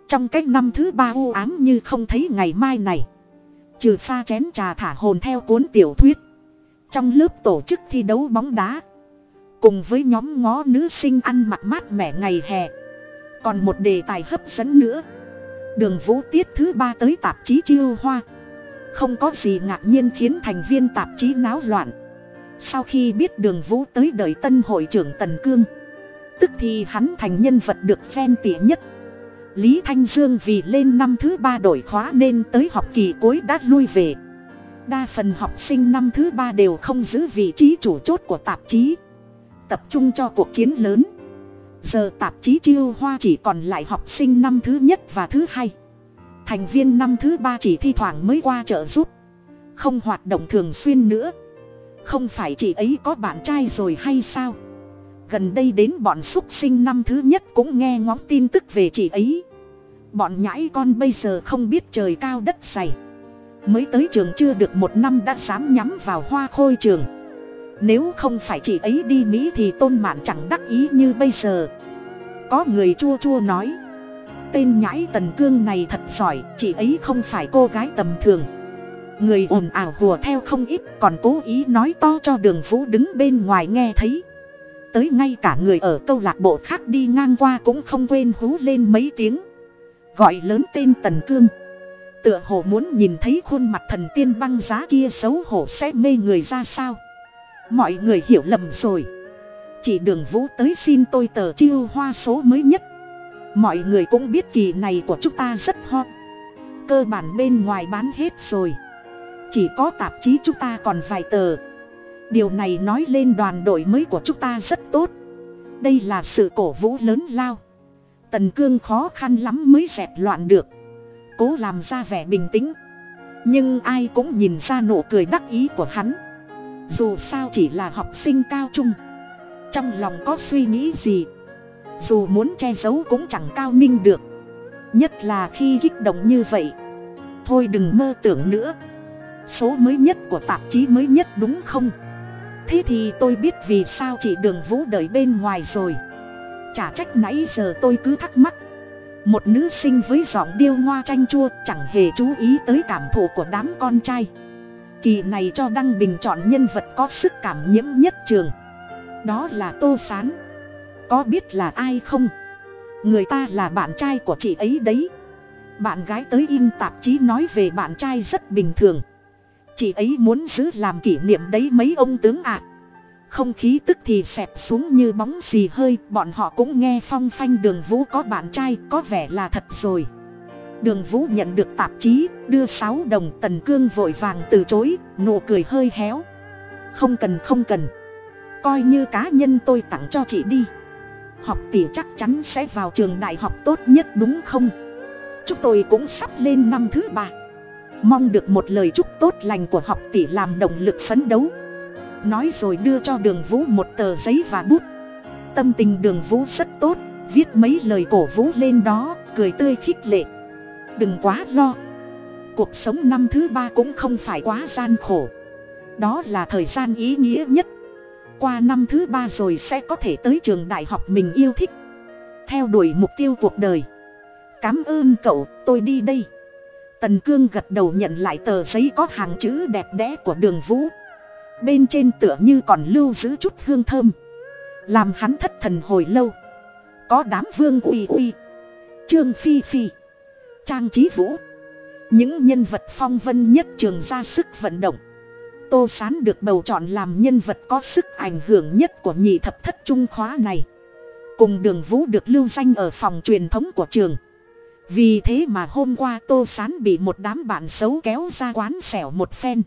Speaker 1: Trong cái năm thứ ba u ám như không thấy ngày mai này. Trừ pha chén trà thả hồn theo cuốn tiểu thuyết. Trong lớp tổ chức thi đấu bóng đá cùng với nhóm ngó nữ sinh ăn mặc mát mẻ ngày hè. Còn một đề tài hấp dẫn nữa. Đường vũ tiết thứ ba tới tạp chí chiêu hoa. Không có gì ngạc nhiên khiến thành viên tạp chí náo loạn. Sau khi biết đường vũ tới đời tân hội trưởng tần cương, tức thì hắn thành nhân vật được phen tỉa nhất. Lý thanh dương vì lên năm thứ ba đổi khóa nên tới học kỳ cuối đã lui về. Đa phần học sinh năm thứ ba đều không giữ vị trí chủ chốt của tạp chí tập trung cho cuộc chiến lớn. Giờ tạp chí chiêu hoa chỉ còn lại học sinh năm thứ nhất và thứ hai. Thành viên năm thứ ba chỉ thi thoảng mới qua trợ giúp. Không hoạt động thường xuyên nữa. Không phải chị ấy có bạn trai rồi hay sao? Gần đây đến bọn x u ấ t sinh năm thứ nhất cũng nghe ngóng tin tức về chị ấy. Bọn nhãi con bây giờ không biết trời cao đất dày. Mới tới trường chưa được một năm đã dám nhắm vào hoa khôi trường nếu không phải chị ấy đi mỹ thì tôn mạn chẳng đắc ý như bây giờ. Có người chua chua nói, tên nhãi tần cương này thật giỏi, chị ấy không phải cô gái tầm thường. Người ồn ào hùa theo không ít, còn cố ý nói to cho đường vũ đứng bên ngoài nghe thấy. Tới ngay cả người ở câu lạc bộ khác đi ngang qua cũng không quên hú lên mấy tiếng. Gọi lớn tên tần cương. Tựa hồ muốn nhìn thấy khuôn mặt thần tiên băng giá kia xấu hổ sẽ mê người ra sao mọi người hiểu lầm rồi. Chỉ đường vũ tới xin tôi tờ chiêu hoa số mới nhất. Mọi người cũng biết kỳ này của chúng ta rất hot. Cơ bản bên ngoài bán hết rồi. Chỉ có tạp chí chúng ta còn vài tờ. Điều này nói lên đoàn đội mới của chúng ta rất tốt. Đây là sự cổ vũ lớn lao. Tần cương khó khăn lắm mới dẹp loạn được. Cố làm ra vẻ bình tĩnh. Nhưng ai cũng nhìn ra nụ cười đắc ý của hắn dù sao chỉ là học sinh cao trung. Trong lòng có suy nghĩ gì? Dù muốn che giấu cũng chẳng cao minh được. Nhất là khi kích động như vậy. Thôi đừng mơ tưởng nữa. Số mới nhất của tạp chí mới nhất đúng không? Thế thì tôi biết vì sao chị đường vũ đợi bên ngoài rồi. Chả trách nãy giờ tôi cứ thắc mắc. Một nữ sinh với giọng điêu ngoa chanh chua chẳng hề chú ý tới cảm thụ của đám con trai kỳ này cho đăng bình chọn nhân vật có sức cảm nhiễm nhất trường. Đó là tô s á n có biết là ai không? Người ta là bạn trai của chị ấy đấy. Bạn gái tới in tạp chí nói về bạn trai rất bình thường. Chị ấy muốn giữ làm kỷ niệm đấy mấy ông tướng ạ. Không khí tức thì xẹp xuống như bóng xì hơi, bọn họ cũng nghe phong phanh đường vũ có bạn trai, có vẻ là thật rồi đường vũ nhận được tạp chí, đưa sáu đồng tần cương vội vàng từ chối, nụ cười hơi héo. Không cần không cần. Coi như cá nhân tôi tặng cho chị đi. Học tỷ chắc chắn sẽ vào trường đại học tốt nhất đúng không? Chúng tôi cũng sắp lên năm thứ ba. Mong được một lời chúc tốt lành của học tỷ làm động lực phấn đấu. Nói rồi đưa cho đường vũ một tờ giấy và bút. Tâm tình đường vũ rất tốt, viết mấy lời cổ vũ lên đó, cười tươi khích lệ đừng quá lo. Cuộc sống năm thứ ba cũng không phải quá gian khổ. Đó là thời gian ý nghĩa nhất. Qua năm thứ ba rồi sẽ có thể tới trường đại học mình yêu thích. Theo đuổi mục tiêu cuộc đời. Cám ơn cậu, tôi đi đây. Tần cương gật đầu nhận lại tờ giấy có hàng chữ đẹp đẽ của đường vũ. Bên trên tựa như còn lưu giữ chút hương thơm. Làm hắn thất thần hồi lâu. Có đám vương uy uy. Trương phi phi trang trí vũ. Những nhân vật phong vân nhất trường ra sức vận động. Tô sán được bầu chọn làm nhân vật có sức ảnh hưởng nhất của nhị thập thất trung khóa này. Cùng đường vũ được lưu danh ở phòng truyền thống của trường. Vì thế mà hôm qua tô sán bị một đám bạn xấu kéo ra quán xẻo một phen.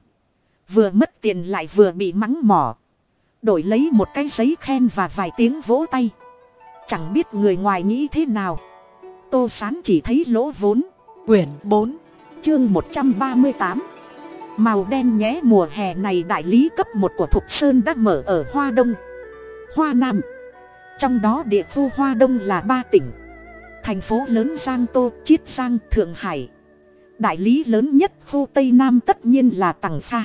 Speaker 1: Vừa mất tiền lại vừa bị mắng mỏ. Đổi lấy một cái giấy khen và vài tiếng vỗ tay. Chẳng biết người ngoài nghĩ thế nào tô sán chỉ thấy lỗ vốn,
Speaker 2: quyển bốn,
Speaker 1: chương một trăm ba mươi tám. Màu đen nhé, mùa hè này đại lý cấp một của thục sơn đã mở ở hoa đông, hoa nam. Trong đó địa khu hoa đông là ba tỉnh, thành phố lớn giang tô, chiết giang, thượng hải. Đại lý lớn nhất khu tây nam tất nhiên là tằng pha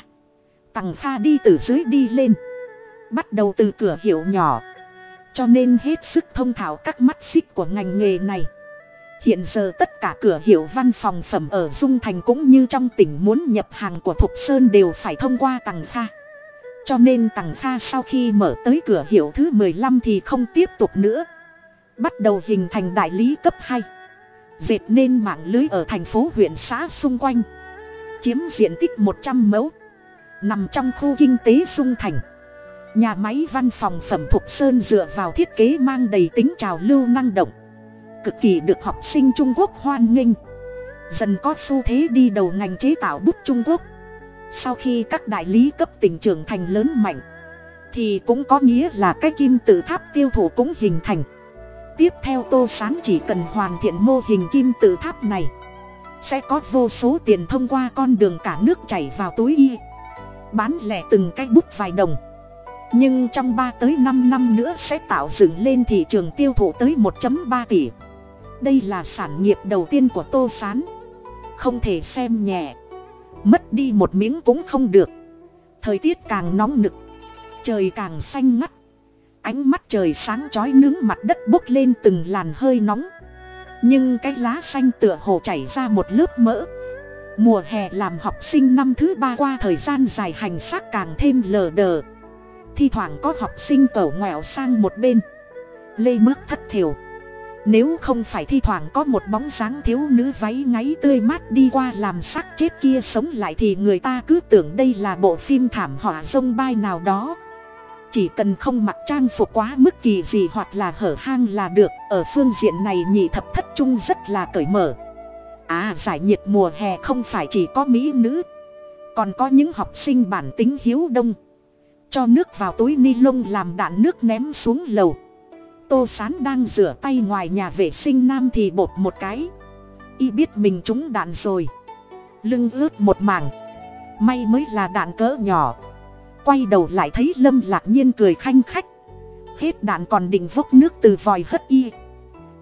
Speaker 1: tằng pha đi từ dưới đi lên, bắt đầu từ cửa hiệu nhỏ. Cho nên hết sức thông thạo các mắt xích của ngành nghề này hiện giờ tất cả cửa hiệu văn phòng phẩm ở dung thành cũng như trong tỉnh muốn nhập hàng của thục sơn đều phải thông qua tằng pha cho nên tằng pha sau khi mở tới cửa hiệu thứ mười lăm thì không tiếp tục nữa. Bắt đầu hình thành đại lý cấp hai. Dệt nên mạng lưới ở thành phố huyện xã xung quanh. Chiếm diện tích một trăm mẫu. Nằm trong khu kinh tế dung thành. Nhà máy văn phòng phẩm thục sơn dựa vào thiết kế mang đầy tính trào lưu năng động cực kỳ được học sinh trung quốc hoan nghênh. Dần có xu thế đi đầu ngành chế tạo bút trung quốc. Sau khi các đại lý cấp tỉnh trưởng thành lớn mạnh, thì cũng có nghĩa là cái kim tự tháp tiêu thụ cũng hình thành. Tiếp theo tô sán chỉ cần hoàn thiện mô hình kim tự tháp này, sẽ có vô số tiền thông qua con đường cả nước chảy vào túi y, bán lẻ từng cái bút vài đồng. Nhưng trong ba tới năm năm nữa sẽ tạo dựng lên thị trường tiêu thụ tới 1 ba tỷ đây là sản nghiệp đầu tiên của tô s á n không thể xem nhẹ. Mất đi một miếng cũng không được. Thời tiết càng nóng nực. Trời càng xanh ngắt. Ánh mắt trời sáng chói nướng mặt đất bốc lên từng làn hơi nóng. Nhưng cái lá xanh tựa hồ chảy ra một lớp mỡ. Mùa hè làm học sinh năm thứ ba qua thời gian dài hành xác càng thêm lờ đờ. Thi thoảng có học sinh cẩu ngoẹo sang một bên. Lê bước thất thiểu nếu không phải thi thoảng có một bóng dáng thiếu nữ váy ngáy tươi mát đi qua làm xác chết kia sống lại thì người ta cứ tưởng đây là bộ phim thảm họa sông bay nào đó. Chỉ cần không mặc trang phục quá mức kỳ gì hoặc là hở hang là được. Ở phương diện này nhị thập thất trung rất là cởi mở. À giải nhiệt mùa hè không phải chỉ có mỹ nữ. Còn có những học sinh bản tính hiếu đông. Cho nước vào túi ni lông làm đạn nước ném xuống lầu tô sán đang rửa tay ngoài nhà vệ sinh nam thì bột một cái. Y biết mình trúng đạn rồi. Lưng ướt một mảng. May mới là đạn cỡ nhỏ. Quay đầu lại thấy lâm lạc nhiên cười khanh khách. Hết đạn còn định vốc nước từ vòi hất y.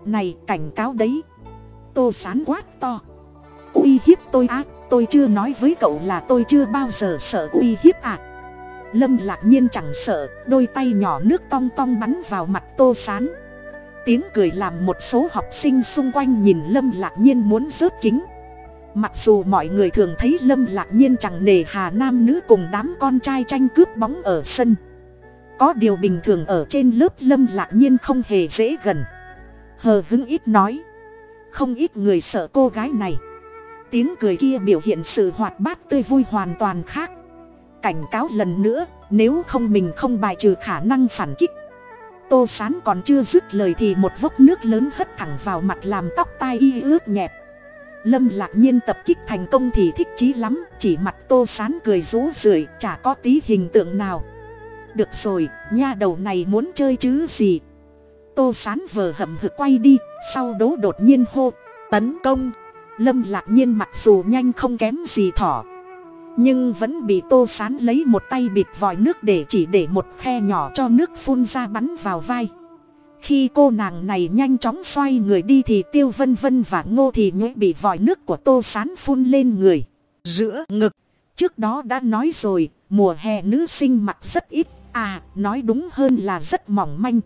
Speaker 1: Này, cảnh cáo đấy. Tô sán quát to. Uy hiếp tôi á, tôi chưa nói với cậu là tôi chưa bao giờ sợ uy hiếp à lâm lạc nhiên chẳng sợ, đôi tay nhỏ nước tong tong bắn vào mặt tô sán. Tiếng cười làm một số học sinh xung quanh nhìn lâm lạc nhiên muốn rớt kính. Mặc dù mọi người thường thấy lâm lạc nhiên chẳng nề hà nam nữ cùng đám con trai tranh cướp bóng ở sân. Có điều bình thường ở trên lớp lâm lạc nhiên không hề dễ gần. Hờ hứng ít nói, không ít người sợ cô gái này. Tiếng cười kia biểu hiện sự hoạt bát tươi vui hoàn toàn khác cảnh cáo lần nữa, nếu không mình không bài trừ khả năng phản kích. Tô sán còn chưa dứt lời thì một vốc nước lớn hất thẳng vào mặt làm tóc tai y ướt nhẹp. Lâm lạc nhiên tập kích thành công thì thích chí lắm, chỉ mặt tô sán cười rú rượi, chả có tí hình tượng nào. Được rồi, nha đầu này muốn chơi chứ gì? Tô sán vờ hậm hực quay đi, sau đố đột nhiên hô, tấn công. Lâm lạc nhiên mặc dù nhanh không kém gì thỏ nhưng vẫn bị tô sán lấy một tay bịt vòi nước để chỉ để một khe nhỏ cho nước phun ra bắn vào vai. Khi cô nàng này nhanh chóng xoay người đi thì tiêu vân vân và ngô thì nhuệ bị vòi nước của tô sán phun lên người. Giữa ngực. Trước đó đã nói rồi, mùa hè nữ sinh mặc rất ít. À nói đúng hơn là rất mỏng manh.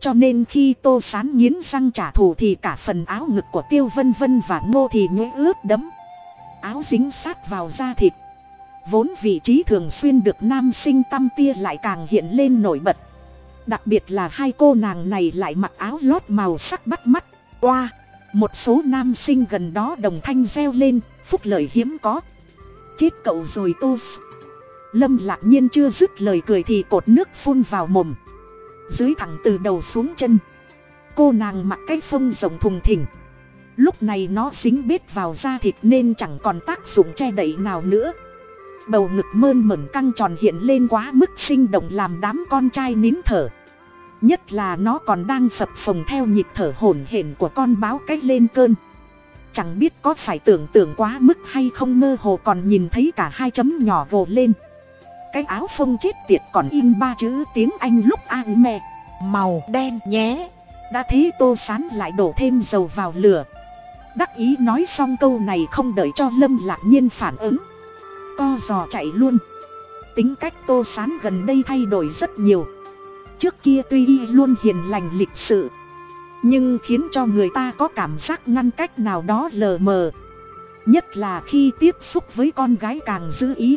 Speaker 1: Cho nên khi tô sán nghiến răng trả thù thì cả phần áo ngực của tiêu vân vân và ngô thì nhuệ ướt đấm áo dính sát vào da thịt vốn vị trí thường xuyên được nam sinh tăm tia lại càng hiện lên nổi bật. Đặc biệt là hai cô nàng này lại mặc áo lót màu sắc bắt mắt. Oa một số nam sinh gần đó đồng thanh reo lên, phúc lợi hiếm có. Chết cậu rồi tô lâm lạc nhiên chưa dứt lời cười thì cột nước phun vào mồm. Dưới thẳng từ đầu xuống chân, cô nàng mặc cái phông rồng thùng thình. Lúc này nó dính bết vào da thịt nên chẳng còn tác dụng che đậy nào nữa bầu ngực mơn mởn căng tròn hiện lên quá mức sinh động làm đám con trai nín thở. Nhất là nó còn đang phập phồng theo nhịp thở hổn hển của con báo cách lên cơn. Chẳng biết có phải tưởng tượng quá mức hay không mơ hồ còn nhìn thấy cả hai chấm nhỏ vồ lên. Cái áo phông chết tiệt còn in ba chữ tiếng anh lúc an mẹ màu đen nhé. Đã thế tô sán lại đổ thêm dầu vào lửa. Đắc ý nói xong câu này không đợi cho lâm lạc nhiên phản ứng co giò chạy luôn. Tính cách tô sán gần đây thay đổi rất nhiều. Trước kia tuy y luôn hiền lành lịch sự, nhưng khiến cho người ta có cảm giác ngăn cách nào đó lờ mờ. Nhất là khi tiếp xúc với con gái càng giữ ý.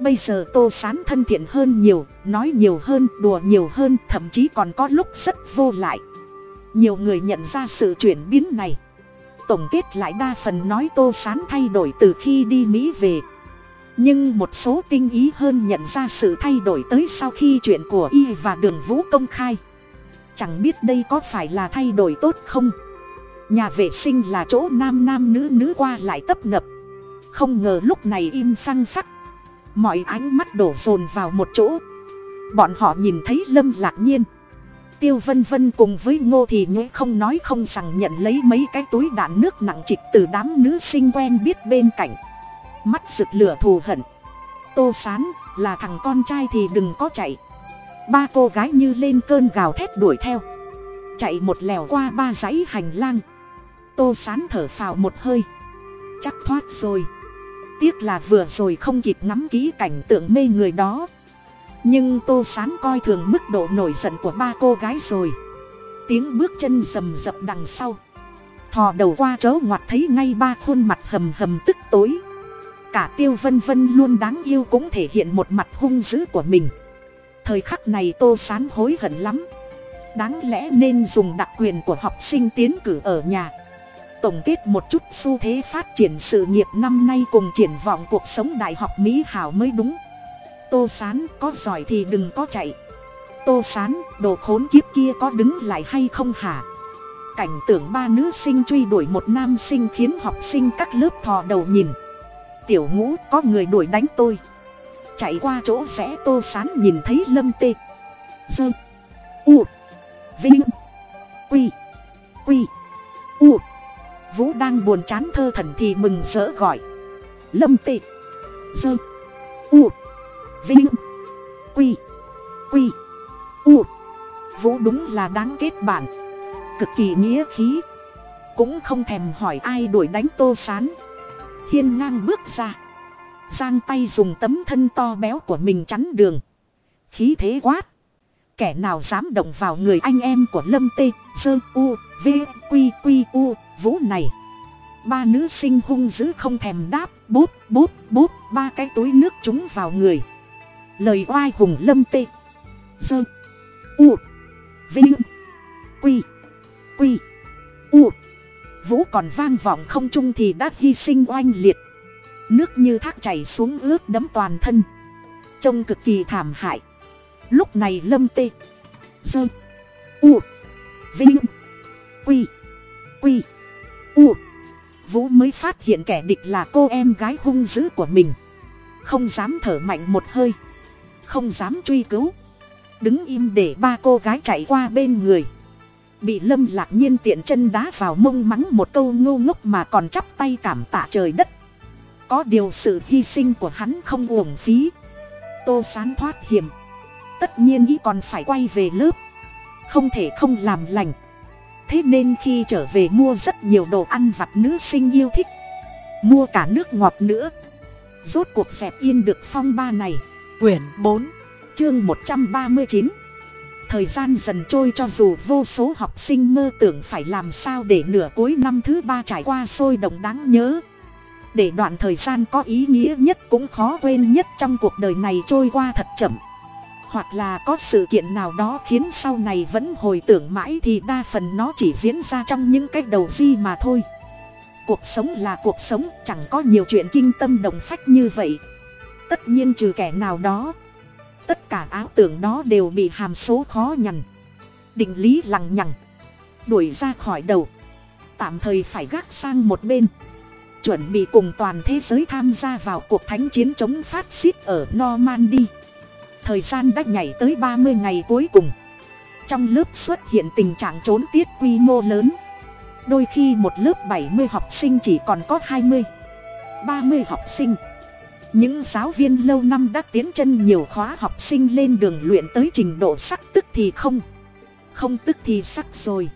Speaker 1: Bây giờ tô sán thân thiện hơn nhiều, nói nhiều hơn, đùa nhiều hơn, thậm chí còn có lúc rất vô lại. Nhiều người nhận ra sự chuyển biến này. Tổng kết lại đa phần nói tô sán thay đổi từ khi đi mỹ về nhưng một số tinh ý hơn nhận ra sự thay đổi tới sau khi chuyện của y và đường vũ công khai. Chẳng biết đây có phải là thay đổi tốt không? Nhà vệ sinh là chỗ nam nam nữ nữ qua lại tấp nập. Không ngờ lúc này im phăng phắc. Mọi ánh mắt đổ dồn vào một chỗ. Bọn họ nhìn thấy lâm lạc nhiên. Tiêu vân vân cùng với ngô thì nhũ không nói không rằng nhận lấy mấy cái túi đạn nước nặng trịch từ đám nữ sinh quen biết bên cạnh mắt rực lửa thù hận. Tô sán, là thằng con trai thì đừng có chạy. Ba cô gái như lên cơn gào thét đuổi theo. Chạy một lèo qua ba dãy hành lang. Tô sán thở phào một hơi. Chắc thoát rồi. Tiếc là vừa rồi không kịp ngắm kỹ cảnh tượng mê người đó. Nhưng tô sán coi thường mức độ nổi giận của ba cô gái rồi. Tiếng bước chân rầm rập đằng sau. Thò đầu qua chớ ngoặt thấy ngay ba khuôn mặt hầm hầm tức tối cả tiêu vân vân luôn đáng yêu cũng thể hiện một mặt hung dữ của mình. Thời khắc này tô sán hối hận lắm. Đáng lẽ nên dùng đặc quyền của học sinh tiến cử ở nhà. Tổng kết một chút xu thế phát triển sự nghiệp năm nay cùng triển vọng cuộc sống đại học mỹ hảo mới đúng. Tô sán có giỏi thì đừng có chạy. Tô sán, đồ khốn kiếp kia có đứng lại hay không hả? Cảnh tượng ba nữ sinh truy đuổi một nam sinh khiến học sinh các lớp thò đầu nhìn tiểu ngũ, có người đuổi đánh tôi. Chạy qua chỗ rẽ tô sán nhìn thấy lâm tê. Dơ u. Vinh. Quy. Quy. U. Vũ đang buồn chán thơ thần thì mừng rỡ gọi. Lâm tê. Dơ u. Vinh. Quy. Quy. U. Vũ đúng là đáng kết bạn. Cực kỳ nghĩa khí. Cũng không thèm hỏi ai đuổi đánh tô sán hiên ngang bước ra. Giang tay dùng tấm thân to béo của mình chắn đường. Khí thế quát. Kẻ nào dám động vào người anh em của lâm tê, sơ, u, v q q u, vũ này? Ba nữ sinh hung dữ không thèm đáp bút bút bút ba cái túi nước trúng vào người. Lời oai hùng lâm tê. Sơ, u, vinh, quy quy, u vũ còn vang vọng không trung thì đã hy sinh oanh liệt. Nước như thác chảy xuống ướt đấm toàn thân. Trông cực kỳ thảm hại. Lúc này lâm tê, sơ, u, vinh, quy quy, u, vũ mới phát hiện kẻ địch là cô em gái hung dữ của mình. Không dám thở mạnh một hơi. Không dám truy cứu. Đứng im để ba cô gái chạy qua bên người bị lâm lạc nhiên tiện chân đá vào mông mắng một câu ngô ngốc mà còn chắp tay cảm tạ trời đất. Có điều sự hy sinh của hắn không uổng phí. Tô sán thoát hiểm. Tất nhiên ý còn phải quay về lớp. Không thể không làm lành. Thế nên khi trở về mua rất nhiều đồ ăn vặt nữ sinh yêu thích. Mua cả nước ngọt nữa. Rốt cuộc dẹp yên được phong ba này.
Speaker 2: Quyển bốn,
Speaker 1: chương một trăm ba mươi chín thời gian dần trôi cho dù vô số học sinh mơ tưởng phải làm sao để nửa cuối năm thứ ba trải qua sôi động đáng nhớ. Để đoạn thời gian có ý nghĩa nhất cũng khó quên nhất trong cuộc đời này trôi qua thật chậm. Hoặc là có sự kiện nào đó khiến sau này vẫn hồi tưởng mãi thì đa phần nó chỉ diễn ra trong những cái đầu di mà thôi. Cuộc sống là cuộc sống, chẳng có nhiều chuyện kinh tâm động phách như vậy. Tất nhiên trừ kẻ nào đó tất cả áo tưởng đó đều bị hàm số khó nhằn. Định lý lằng nhằng. Đuổi ra khỏi đầu. Tạm thời phải gác sang một bên. Chuẩn bị cùng toàn thế giới tham gia vào cuộc thánh chiến chống phát xít ở normandy. Thời gian đã nhảy tới ba mươi ngày cuối cùng. Trong lớp xuất hiện tình trạng trốn tiết quy mô lớn. Đôi khi một lớp bảy mươi học sinh chỉ còn có hai mươi, ba mươi học sinh những giáo viên lâu năm đã tiến chân nhiều khóa học sinh lên đường luyện tới trình độ sắc tức thì không. Không tức thì sắc rồi.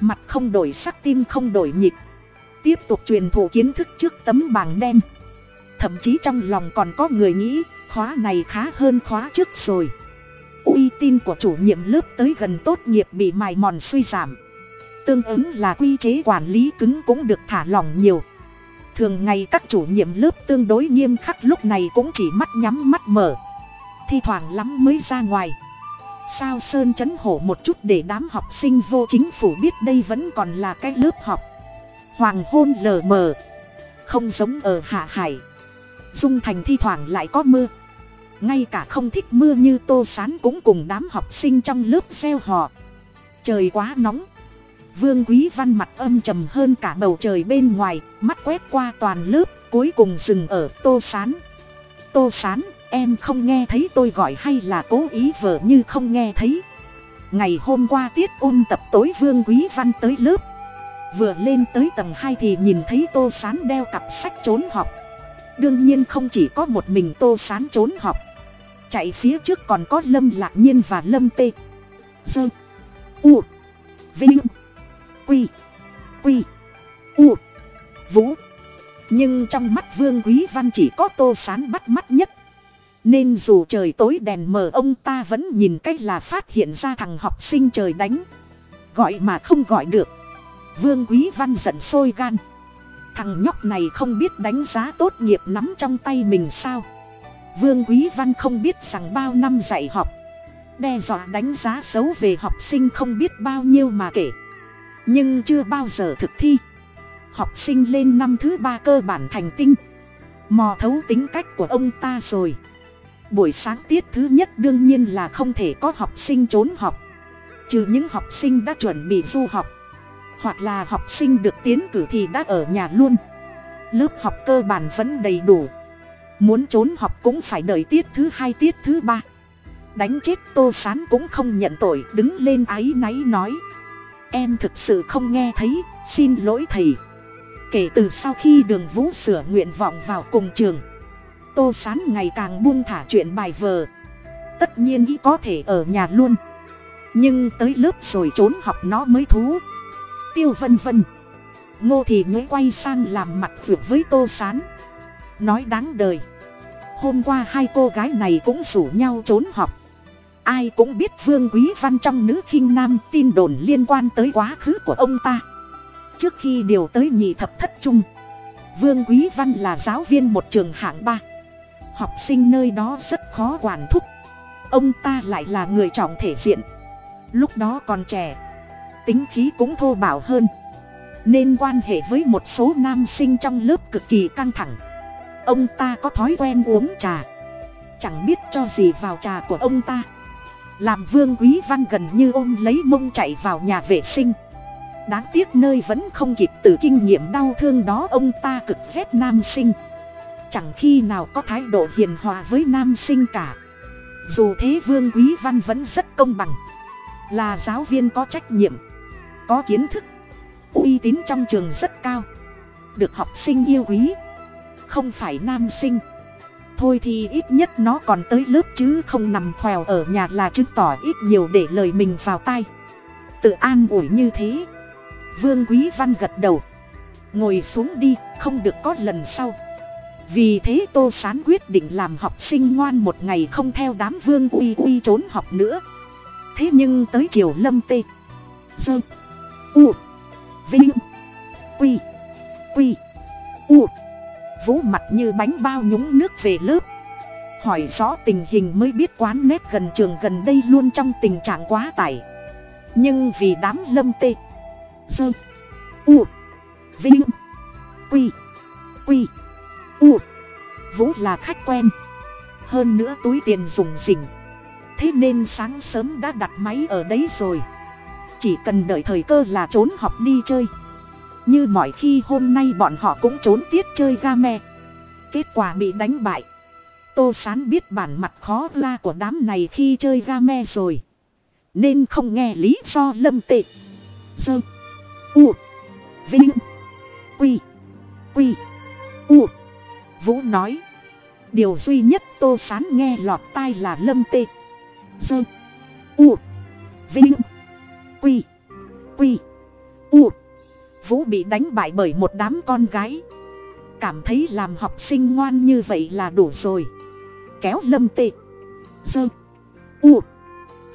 Speaker 1: Mặt không đổi sắc, tim không đổi nhịp. Tiếp tục truyền thụ kiến thức trước tấm bảng đen. Thậm chí trong lòng còn có người nghĩ, khóa này khá hơn khóa trước rồi. Uy tín của chủ nhiệm lớp tới gần tốt nghiệp bị mài mòn suy giảm. Tương ứng là quy chế quản lý cứng cũng được thả lỏng nhiều thường ngày các chủ nhiệm lớp tương đối nghiêm khắc lúc này cũng chỉ mắt nhắm mắt mở. Thi thoảng lắm mới ra ngoài. Sao sơn chấn hổ một chút để đám học sinh vô chính phủ biết đây vẫn còn là cái lớp học. Hoàng hôn lờ mờ. Không giống ở hạ hải. Dung thành thi thoảng lại có mưa. Ngay cả không thích mưa như tô sán cũng cùng đám học sinh trong lớp gieo họ trời quá nóng vương quý văn mặt âm trầm hơn cả bầu trời bên ngoài, mắt quét qua toàn lớp, cuối cùng dừng ở tô sán. Tô sán, em không nghe thấy tôi gọi hay là cố ý vờ như không nghe thấy. Ngày hôm qua tiết ôn tập tối vương quý văn tới lớp. Vừa lên tới tầng hai thì nhìn thấy tô sán đeo cặp sách trốn học đương nhiên không chỉ có một mình tô sán trốn học chạy phía trước còn có lâm lạc nhiên và lâm tê. Dơ u. Vinh quy. Quy. U. Vũ. Nhưng trong mắt vương quý văn chỉ có tô sán bắt mắt nhất. Nên dù trời tối đèn mờ, ông ta vẫn nhìn cách là phát hiện ra thằng học sinh trời đánh. Gọi mà không gọi được. Vương quý văn giận sôi gan. Thằng nhóc này không biết đánh giá tốt nghiệp nắm trong tay mình sao? Vương quý văn không biết rằng bao năm dạy học. Đe dọa đánh giá xấu về học sinh không biết bao nhiêu mà kể nhưng chưa bao giờ thực thi. Học sinh lên năm thứ ba cơ bản thành tinh. Mò thấu tính cách của ông ta rồi. Buổi sáng tiết thứ nhất đương nhiên là không thể có học sinh trốn học. Trừ những học sinh đã chuẩn bị du học. Hoặc là học sinh được tiến cử thì đã ở nhà luôn. Lớp học cơ bản vẫn đầy đủ. Muốn trốn học cũng phải đợi tiết thứ hai, tiết thứ ba. Đánh chết tô sán cũng không nhận tội, đứng lên áy náy nói em thực sự không nghe thấy, xin lỗi thầy. Kể từ sau khi đường vũ sửa nguyện vọng vào cùng trường, tô sán ngày càng buông thả chuyện bài vờ tất nhiên ý có thể ở nhà luôn. Nhưng tới lớp rồi trốn học nó mới thú. Tiêu vân vân. Ngô thì nhớ quay sang làm mặt phượng với tô sán. Nói đáng đời. Hôm qua hai cô gái này cũng rủ nhau trốn học ai cũng biết vương quý văn trong nữ khinh nam tin đồn liên quan tới quá khứ của ông ta. Trước khi điều tới nhị thập thất trung, vương quý văn là giáo viên một trường hạng ba. Học sinh nơi đó rất khó quản thúc. Ông ta lại là người trọng thể diện. Lúc đó còn trẻ, tính khí cũng thô bạo hơn. Nên quan hệ với một số nam sinh trong lớp cực kỳ căng thẳng. Ông ta có thói quen uống trà. Chẳng biết cho gì vào trà của ông ta làm vương quý văn gần như ôm lấy mông chạy vào nhà vệ sinh. Đáng tiếc nơi vẫn không kịp từ kinh nghiệm đau thương đó, ông ta cực ghét nam sinh. Chẳng khi nào có thái độ hiền hòa với nam sinh cả. Dù thế vương quý văn vẫn rất công bằng. Là giáo viên có trách nhiệm, có kiến thức, uy tín trong trường rất cao. Được học sinh yêu quý, không phải nam sinh thôi thì ít nhất nó còn tới lớp chứ không nằm khoèo ở nhà là chứng tỏ ít nhiều để lời mình vào tay tự an ủi như thế. Vương quý văn gật đầu. Ngồi xuống đi, không được có lần sau. Vì thế tô sán quyết định làm học sinh ngoan một ngày không theo đám vương uy uy trốn học nữa. Thế nhưng tới chiều lâm tê. Dơ u. Vinh. Quy. Quy. U vũ mặt như bánh bao nhúng nước về lớp. Hỏi rõ tình hình mới biết quán nét gần trường gần đây luôn trong tình trạng quá tải. Nhưng vì đám lâm tê, dơ, u, vinh, quy quy, u, vũ là khách quen. Hơn nữa túi tiền dùng dình thế nên sáng sớm đã đặt máy ở đấy rồi. Chỉ cần đợi thời cơ là trốn học đi chơi như mọi khi hôm nay bọn họ cũng trốn tiết chơi ga me. Kết quả bị đánh bại. Tô sán biết bản mặt khó la của đám này khi chơi ga me rồi. Nên không nghe lý do lâm tệ. Dơ u. Vinh. Quy. Quy. U. Vũ nói. Điều duy nhất tô sán nghe lọt tai là lâm tê dơ u. Vinh. Quy. Quy. U vũ bị đánh bại bởi một đám con gái. Cảm thấy làm học sinh ngoan như vậy là đủ rồi. Kéo lâm tê. Dơ. U.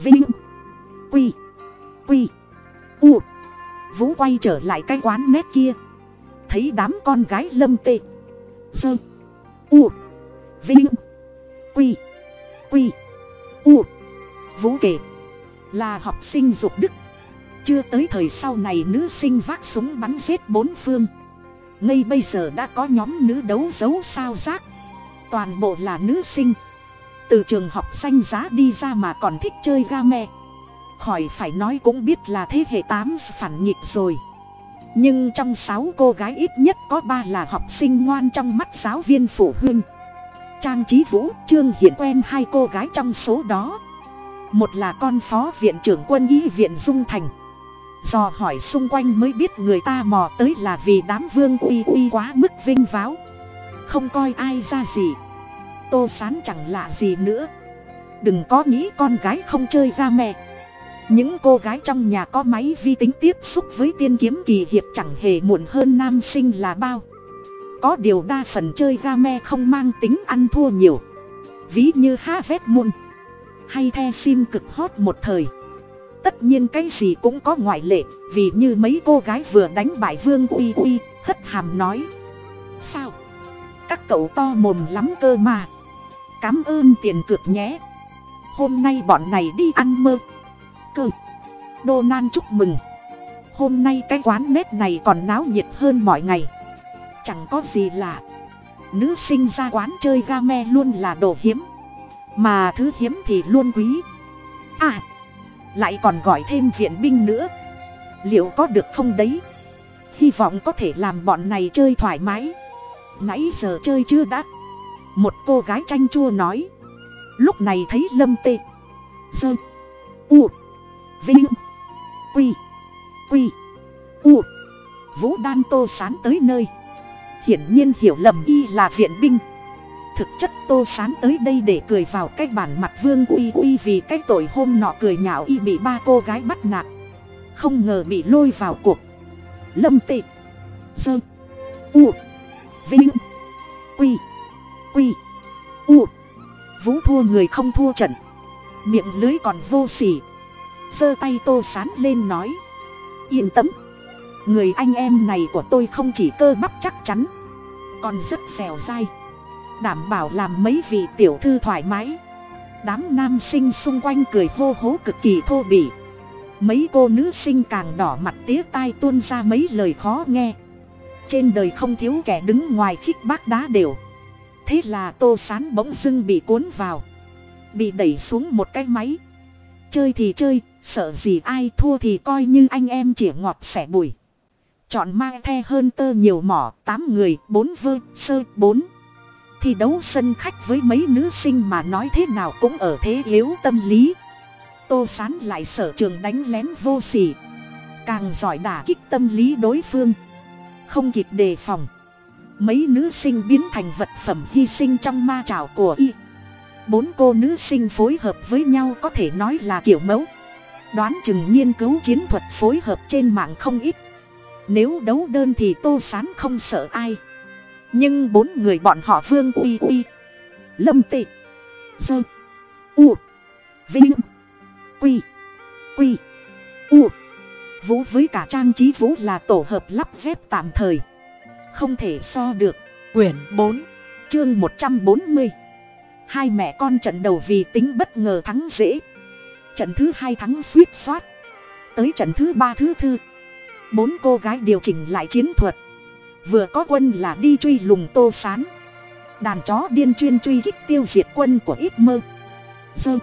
Speaker 1: Vinh. Quy. Quy. U. Vũ quay trở lại cái quán nét kia. Thấy đám con gái lâm tê. Dơ. U. Vinh. Quy. Quy. U. Vũ kể. Là học sinh dục đức chưa tới thời sau này nữ sinh vác súng bắn giết bốn phương. Ngay bây giờ đã có nhóm nữ đấu dấu sao giác. Toàn bộ là nữ sinh. Từ trường học danh giá đi ra mà còn thích chơi ga me. Khỏi phải nói cũng biết là thế hệ tám phản nghịch rồi. Nhưng trong sáu cô gái ít nhất có ba là học sinh ngoan trong mắt giáo viên phụ huynh. Trang trí vũ, trương hiện quen hai cô gái trong số đó. Một là con phó viện trưởng quân y viện dung thành dò hỏi xung quanh mới biết người ta mò tới là vì đám vương uy uy quá mức vinh váo. Không coi ai ra gì. Tô sán chẳng lạ gì nữa. Đừng có nghĩ con gái không chơi ra mẹ. Những cô gái trong nhà có máy vi tính tiếp xúc với tiên kiếm kỳ hiệp chẳng hề muộn hơn nam sinh là bao. Có điều đa phần chơi ga me không mang tính ăn thua nhiều. Ví như ha vét muôn, hay the sim cực hot một thời tất nhiên cái gì cũng có ngoại lệ, vì như mấy cô gái vừa đánh bại vương uy uy, hất hàm nói. Sao? Các cậu to mồm lắm cơ mà. Cám ơn tiền cược nhé. Hôm nay bọn này đi ăn mơ. Cơ. Đô nan chúc mừng. Hôm nay cái quán nét này còn náo nhiệt hơn mọi ngày. Chẳng có gì lạ. Nữ sinh ra quán chơi ga me luôn là đồ hiếm. Mà thứ hiếm thì luôn quý. À lại còn gọi thêm viện binh nữa. Liệu có được không đấy? Hy vọng có thể làm bọn này chơi thoải mái. Nãy giờ chơi chưa đã? Một cô gái chanh chua nói. Lúc này thấy lâm tê. Dơ u. Vinh. Quy. Quy. U. Vũ đan tô sán tới nơi. Hiển nhiên hiểu lầm y là viện binh thực chất tô sán tới đây để cười vào cái bản mặt vương uy uy vì cái tội hôm nọ cười nhạo y bị ba cô gái bắt nạt. Không ngờ bị lôi vào cuộc. Lâm tị. Sơ. U. Vinh. Quy. Quy. U. Vũ thua người không thua trận. Miệng lưới còn vô sỉ. Giơ tay tô sán lên nói. Yên tâm. Người anh em này của tôi không chỉ cơ bắp chắc chắn, còn rất dẻo dai đảm bảo làm mấy vị tiểu thư thoải mái. Đám nam sinh xung quanh cười hô hố cực kỳ thô bỉ. Mấy cô nữ sinh càng đỏ mặt tía tai tuôn ra mấy lời khó nghe. Trên đời không thiếu kẻ đứng ngoài khích bác đá đều. Thế là tô sán bỗng dưng bị cuốn vào. Bị đẩy xuống một cái máy. Chơi thì chơi, sợ gì ai thua thì coi như anh em chỉ ngọt xẻ bùi. Chọn mang the hơn tơ nhiều mỏ, tám người, bốn vơ, sơ, bốn thi đấu sân khách với mấy nữ sinh mà nói thế nào cũng ở thế yếu tâm lý. Tô sán lại sở trường đánh lén vô sỉ. Càng giỏi đả kích tâm lý đối phương. Không kịp đề phòng. Mấy nữ sinh biến thành vật phẩm hy sinh trong ma trào của y. Bốn cô nữ sinh phối hợp với nhau có thể nói là kiểu mẫu. Đoán chừng nghiên cứu chiến thuật phối hợp trên mạng không ít. Nếu đấu đơn thì tô sán không sợ ai nhưng bốn người bọn họ vương uy uy. Lâm tị. Sơ u. Vinh. Quy. Quy. U. Vũ với cả trang trí vũ là tổ hợp lắp ghép tạm thời. Không thể so được.
Speaker 2: Quyển bốn,
Speaker 1: chương một trăm bốn mươi. Hai mẹ con trận đầu vì tính bất ngờ thắng dễ. Trận thứ hai thắng suýt soát. Tới trận thứ ba thứ thư bốn cô gái điều chỉnh lại chiến thuật vừa có quân là đi truy lùng tô sán. Đàn chó điên chuyên truy kích tiêu diệt quân của ít mơ. Dơ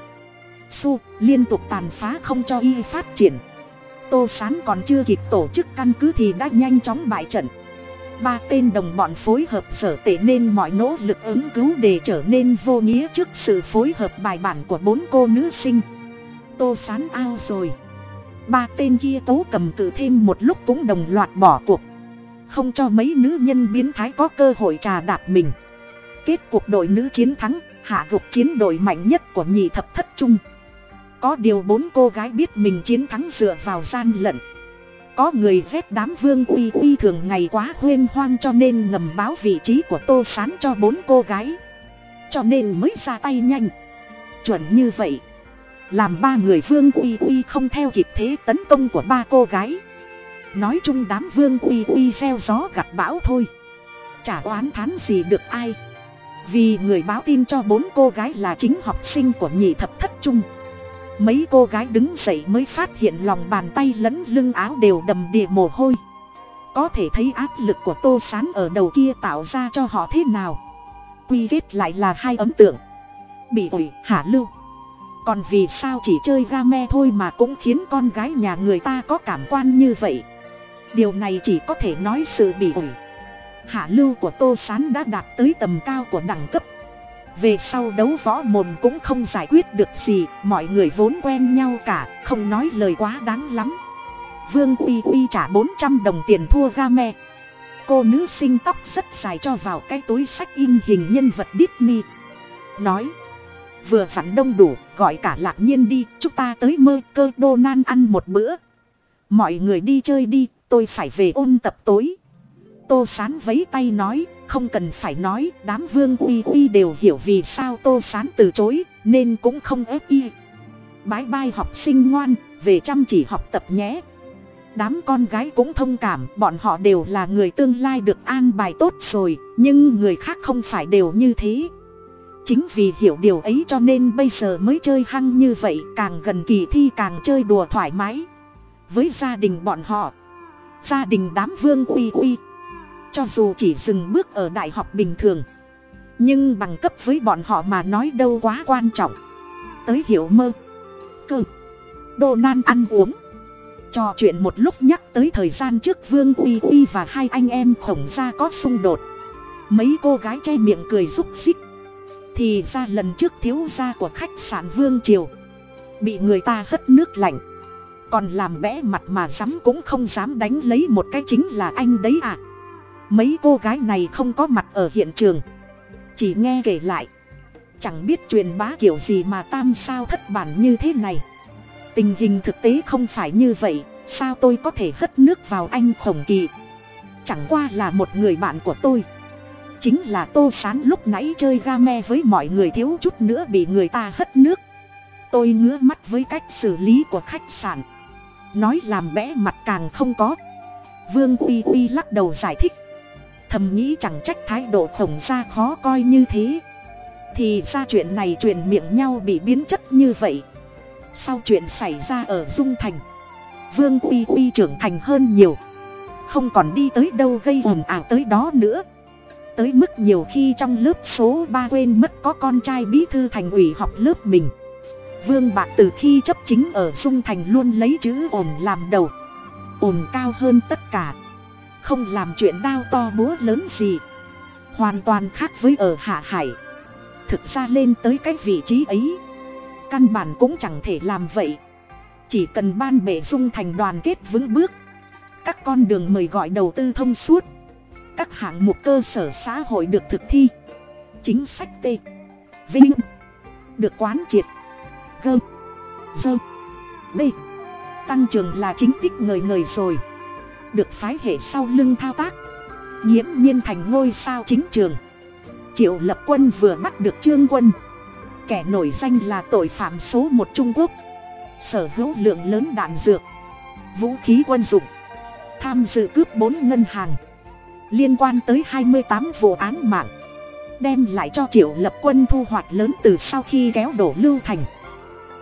Speaker 1: su, liên tục tàn phá không cho y phát triển. Tô sán còn chưa kịp tổ chức căn cứ thì đã nhanh chóng bại trận. Ba tên đồng bọn phối hợp sở tệ nên mọi nỗ lực ứng cứu để trở nên vô nghĩa trước sự phối hợp bài bản của bốn cô nữ sinh. Tô sán ao rồi. Ba tên kia tố cầm cự thêm một lúc cũng đồng loạt bỏ cuộc không cho mấy nữ nhân biến thái có cơ hội trà đạp mình. Kết cuộc đội nữ chiến thắng, hạ gục chiến đội mạnh nhất của nhị thập thất trung. Có điều bốn cô gái biết mình chiến thắng dựa vào gian lận. Có người ghét đám vương uy uy thường ngày quá huyên hoang cho nên ngầm báo vị trí của tô sán cho bốn cô gái. Cho nên mới ra tay nhanh. Chuẩn như vậy, làm ba người vương uy uy không theo kịp thế tấn công của ba cô gái nói chung đám vương uy uy gieo gió gặt bão thôi. Chả oán thán gì được ai. Vì người báo tin cho bốn cô gái là chính học sinh của nhị thập thất trung. Mấy cô gái đứng dậy mới phát hiện lòng bàn tay lẫn lưng áo đều đầm đìa mồ hôi. Có thể thấy áp lực của tô s á n ở đầu kia tạo ra cho họ thế nào? Quy kết lại là hai ấn tượng. Bị ủi hả lưu. Còn vì sao chỉ chơi ga me thôi mà cũng khiến con gái nhà người ta có cảm quan như vậy? Điều này chỉ có thể nói sự bị ủi. Hạ lưu của tô s á n đã đạt tới tầm cao của đẳng cấp. Về sau đấu võ mồm cũng không giải quyết được gì, mọi người vốn quen nhau cả, không nói lời quá đáng lắm. Vương uy uy trả bốn trăm đồng tiền thua ga me. Cô nữ sinh tóc rất dài cho vào cái túi sách in hình nhân vật Disney. Nói, vừa phản đông đủ, gọi cả lạc nhiên đi, chúng ta tới mơ cơ đô nan ăn một bữa. Mọi người đi chơi đi tôi phải về ôn tập tối. Tô sán vấy tay nói, không cần phải nói, đám vương uy uy đều hiểu vì sao tô sán từ chối, nên cũng không ép y. Bái bai học sinh ngoan, về chăm chỉ học tập nhé. Đám con gái cũng thông cảm, bọn họ đều là người tương lai được an bài tốt rồi, nhưng người khác không phải đều như thế. Chính vì hiểu điều ấy cho nên bây giờ mới chơi hăng như vậy, càng gần kỳ thi càng chơi đùa thoải mái. Với gia đình bọn họ gia đình đám vương uy uy. Cho dù chỉ dừng bước ở đại học bình thường, nhưng bằng cấp với bọn họ mà nói đâu quá quan trọng. Tới hiểu mơ, cơ đồ nan ăn uống. Trò chuyện một lúc nhắc tới thời gian trước vương uy uy và hai anh em khổng gia có xung đột. Mấy cô gái che miệng cười rúc xích thì ra lần trước thiếu gia của khách sạn vương triều, bị người ta hất nước lạnh còn làm bẽ mặt mà dám cũng không dám đánh lấy một cái chính là anh đấy à. Mấy cô gái này không có mặt ở hiện trường. Chỉ nghe kể lại. Chẳng biết truyền bá kiểu gì mà tam sao thất bản như thế này. Tình hình thực tế không phải như vậy, sao tôi có thể hất nước vào anh khổng kỳ? Chẳng qua là một người bạn của tôi. Chính là tô sán lúc nãy chơi ga me với mọi người thiếu chút nữa bị người ta hất nước. Tôi ngứa mắt với cách xử lý của khách sạn nói làm bẽ mặt càng không có. Vương uy uy lắc đầu giải thích. Thầm nghĩ chẳng trách thái độ khổng ra khó coi như thế. Thì ra chuyện này truyền miệng nhau bị biến chất như vậy. Sau chuyện xảy ra ở dung thành, vương uy uy trưởng thành hơn nhiều. Không còn đi tới đâu gây ồn ào tới đó nữa. Tới mức nhiều khi trong lớp số ba quên mất có con trai bí thư thành ủy học lớp mình vương bạc từ khi chấp chính ở dung thành luôn lấy chữ ổn làm đầu. Ổn cao hơn tất cả. Không làm chuyện đao to búa lớn gì. Hoàn toàn khác với ở hạ hải. Thực ra lên tới cái vị trí ấy, căn bản cũng chẳng thể làm vậy. Chỉ cần ban bệ dung thành đoàn kết vững bước, các con đường mời gọi đầu tư thông suốt, các hạng mục cơ sở xã hội được thực thi. Chính sách t. Vinh. Được quán triệt gơ dơ b. Tăng trưởng là chính tích người người rồi. Được phái hệ sau lưng thao tác. Nghiễm nhiên thành ngôi sao chính trường. Triệu lập quân vừa bắt được trương quân. Kẻ nổi danh là tội phạm số một trung quốc. Sở hữu lượng lớn đạn dược. Vũ khí quân dụng. Tham dự cướp bốn ngân hàng. Liên quan tới hai mươi tám vụ án mạng. Đem lại cho triệu lập quân thu hoạch lớn từ sau khi kéo đổ lưu thành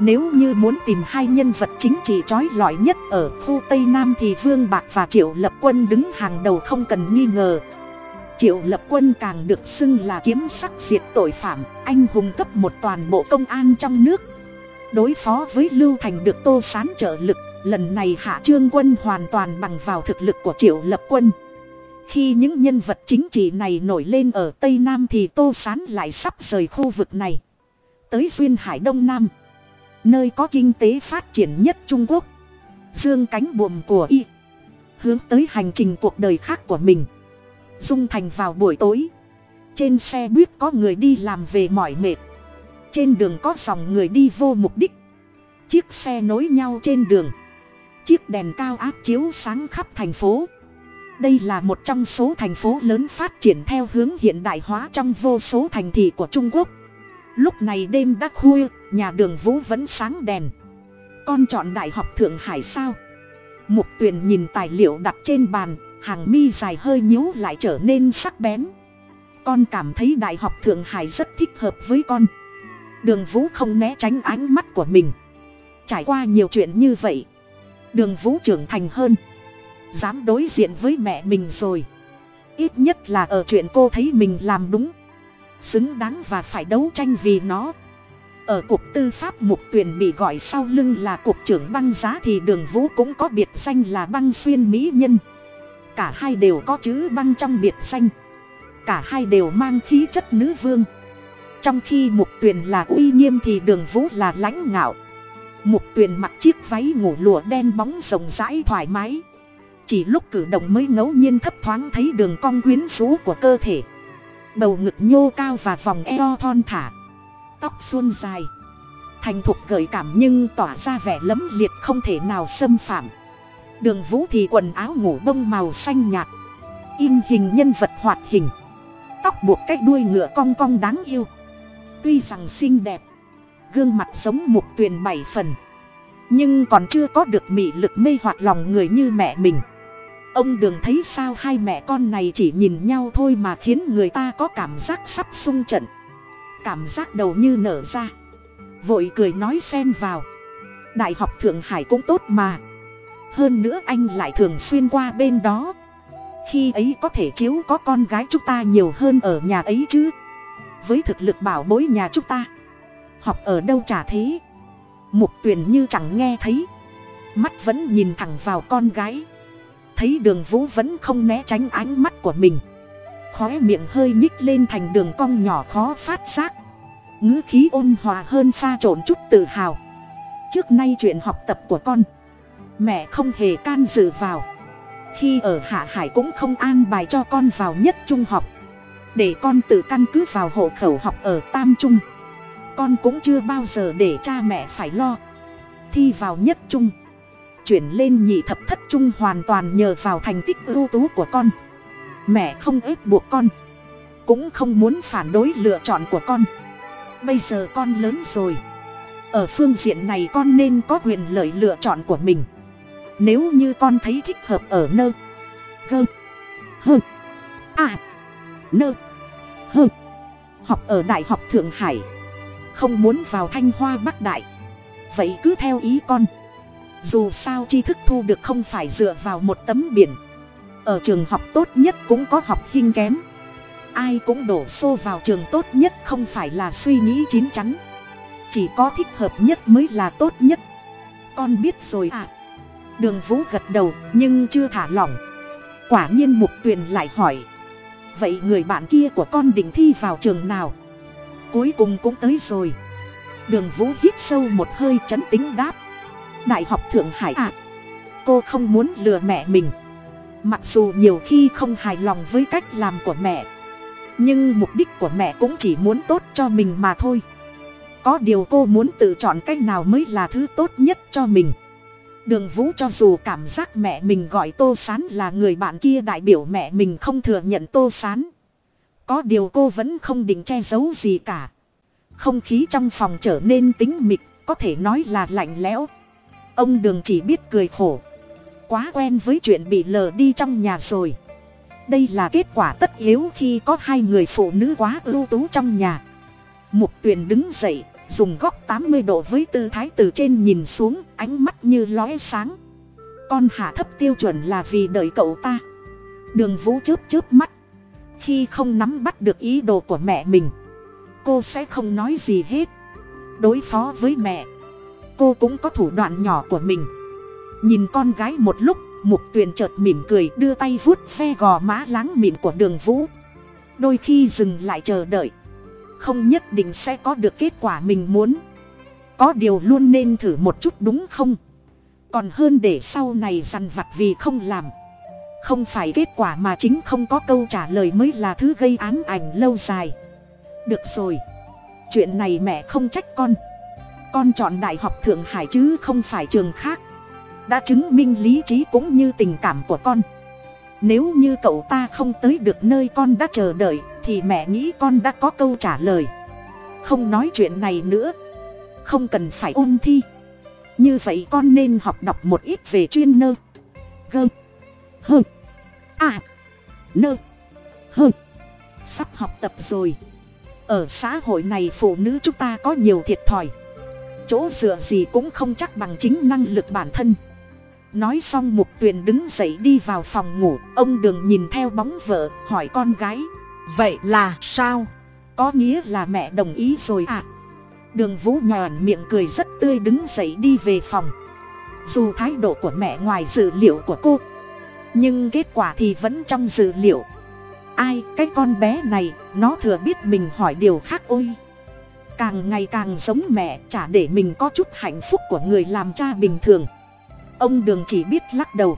Speaker 1: nếu như muốn tìm hai nhân vật chính trị trói lọi nhất ở khu tây nam thì vương bạc và triệu lập quân đứng hàng đầu không cần nghi ngờ. Triệu lập quân càng được xưng là kiếm sắc diệt tội phạm, anh hùng cấp một toàn bộ công an trong nước. Đối phó với lưu thành được tô sán trợ lực, lần này hạ trương quân hoàn toàn bằng vào thực lực của triệu lập quân. Khi những nhân vật chính trị này nổi lên ở tây nam thì tô sán lại sắp rời khu vực này. Tới duyên hải đông nam nơi có kinh tế phát triển nhất trung quốc. Dương cánh buồm của y, hướng tới hành trình cuộc đời khác của mình. Dung thành vào buổi tối, trên xe buýt có người đi làm về mỏi mệt. Trên đường có dòng người đi vô mục đích. Chiếc xe nối nhau trên đường. Chiếc đèn cao áp chiếu sáng khắp thành phố. Đây là một trong số thành phố lớn phát triển theo hướng hiện đại hóa trong vô số thành thị của trung quốc lúc này đêm đã khuya, nhà đường vũ vẫn sáng đèn. Con chọn đại học thượng hải sao? Mục tuyền nhìn tài liệu đặt trên bàn, hàng mi dài hơi nhíu lại trở nên sắc bén. Con cảm thấy đại học thượng hải rất thích hợp với con. Đường vũ không né tránh ánh mắt của mình. Trải qua nhiều chuyện như vậy, đường vũ trưởng thành hơn. Dám đối diện với mẹ mình rồi. Ít nhất là ở chuyện cô thấy mình làm đúng xứng đáng và phải đấu tranh vì nó. Ở cục tư pháp mục tuyền bị gọi sau lưng là cục trưởng băng giá thì đường vũ cũng có biệt danh là băng xuyên mỹ nhân. Cả hai đều có chữ băng trong biệt danh. Cả hai đều mang khí chất nữ vương. Trong khi mục tuyền là uy nghiêm thì đường vũ là lãnh ngạo. Mục tuyền mặc chiếc váy ngủ lụa đen bóng rộng rãi thoải mái. Chỉ lúc cử động mới ngẫu nhiên thấp thoáng thấy đường cong quyến rũ của cơ thể bầu ngực nhô cao và vòng eo thon thả. Tóc xuôn dài. Thành thục gợi cảm nhưng tỏa ra vẻ lấm liệt không thể nào xâm phạm. Đường vũ thì quần áo ngủ bông màu xanh nhạt. In hình nhân vật hoạt hình. Tóc buộc cái đuôi ngựa cong cong đáng yêu. Tuy rằng xinh đẹp, gương mặt giống mục tuyền bảy phần, nhưng còn chưa có được mị lực mê hoặc lòng người như mẹ mình ông đường thấy sao hai mẹ con này chỉ nhìn nhau thôi mà khiến người ta có cảm giác sắp sung trận. Cảm giác đầu như nở ra. Vội cười nói xen vào. Đại học thượng hải cũng tốt mà. Hơn nữa anh lại thường xuyên qua bên đó. Khi ấy có thể chiếu có con gái chúng ta nhiều hơn ở nhà ấy chứ. Với thực lực bảo bối nhà chúng ta, học ở đâu chả thế. Mục tuyền như chẳng nghe thấy. Mắt vẫn nhìn thẳng vào con gái thấy đường vũ vẫn không né tránh ánh mắt của mình. Khói miệng hơi nhích lên thành đường cong nhỏ khó phát giác. Ngữ khí ôn hòa hơn pha trộn chút tự hào. Trước nay chuyện học tập của con, mẹ không hề can dự vào. Khi ở hạ hải cũng không an bài cho con vào nhất trung học. Để con tự căn cứ vào hộ khẩu học ở tam trung. Con cũng chưa bao giờ để cha mẹ phải lo. Thi vào nhất trung chuyển lên nhị thập thất trung hoàn toàn nhờ vào thành tích ưu tú của con. Mẹ không ép buộc con, cũng không muốn phản đối lựa chọn của con. Bây giờ con lớn rồi, ở phương diện này con nên có quyền lợi lựa chọn của mình. Nếu như con thấy thích hợp ở nơ, gơ, hơ à nơ, hơ, học ở đại học thượng hải, không muốn vào thanh hoa bắc đại, vậy cứ theo ý con dù sao tri thức thu được không phải dựa vào một tấm biển. Ở trường học tốt nhất cũng có học khinh kém. Ai cũng đổ xô vào trường tốt nhất không phải là suy nghĩ chín chắn. Chỉ có thích hợp nhất mới là tốt nhất. Con biết rồi ạ à. đường vũ gật đầu, nhưng chưa thả lỏng. Quả nhiên mục tuyền lại hỏi. Vậy người bạn kia của con định thi vào trường nào? Cuối cùng cũng tới rồi. Đường vũ hít sâu một hơi chấn tính đáp đại học thượng hải ạ à. cô không muốn lừa mẹ mình. Mặc dù nhiều khi không hài lòng với cách làm của mẹ, nhưng mục đích của mẹ cũng chỉ muốn tốt cho mình mà thôi. Có điều cô muốn tự chọn cách nào mới là thứ tốt nhất cho mình. Đường vũ cho dù cảm giác mẹ mình gọi tô s á n là người bạn kia đại biểu mẹ mình không thừa nhận tô s á n có điều cô vẫn không định che giấu gì cả. Không khí trong phòng trở nên tính mịt có thể nói là lạnh lẽo ông đường chỉ biết cười khổ. Quá quen với chuyện bị lờ đi trong nhà rồi. Đây là kết quả tất yếu khi có hai người phụ nữ quá ưu tú trong nhà. Mục tuyền đứng dậy, dùng góc tám mươi độ với tư thái từ trên nhìn xuống, ánh mắt như lóe sáng. Con hạ thấp tiêu chuẩn là vì đợi cậu ta. Đường vũ chớp chớp mắt. Khi không nắm bắt được ý đồ của mẹ mình, cô sẽ không nói gì hết. Đối phó với mẹ cô cũng có thủ đoạn nhỏ của mình. Nhìn con gái một lúc, mục tuyền chợt mỉm cười, đưa tay vuốt ve gò má láng mịn của đường vũ. Đôi khi dừng lại chờ đợi. Không nhất định sẽ có được kết quả mình muốn. Có điều luôn nên thử một chút đúng không? Còn hơn để sau này dằn vặt vì không làm. Không phải kết quả mà chính không có câu trả lời mới là thứ gây ám ảnh lâu dài. Được rồi. Chuyện này mẹ không trách con con chọn đại học thượng hải chứ không phải trường khác. Đã chứng minh lý trí cũng như tình cảm của con. Nếu như cậu ta không tới được nơi con đã chờ đợi, thì mẹ nghĩ con đã có câu trả lời. Không nói chuyện này nữa. Không cần phải ôn thi. Như vậy con nên học đọc một ít về chuyên nơ. Gơ. Hơ. À nơ. Hơ. Sắp học tập rồi. Ở xã hội này phụ nữ chúng ta có nhiều thiệt thòi chỗ dựa gì cũng không chắc bằng chính năng lực bản thân. Nói xong mục tuyền đứng dậy đi vào phòng ngủ, ông đường nhìn theo bóng vợ, hỏi con gái,
Speaker 2: vậy là sao?
Speaker 1: Có nghĩa là mẹ đồng ý rồi à? Đường vũ nhòn miệng cười rất tươi đứng dậy đi về phòng. Dù thái độ của mẹ ngoài dự liệu của cô, nhưng kết quả thì vẫn trong dự liệu. Ai, cái con bé này, nó thừa biết mình hỏi điều khác ôi càng ngày càng giống mẹ, chả để mình có chút hạnh phúc của người làm cha bình thường. Ông đường chỉ biết lắc đầu.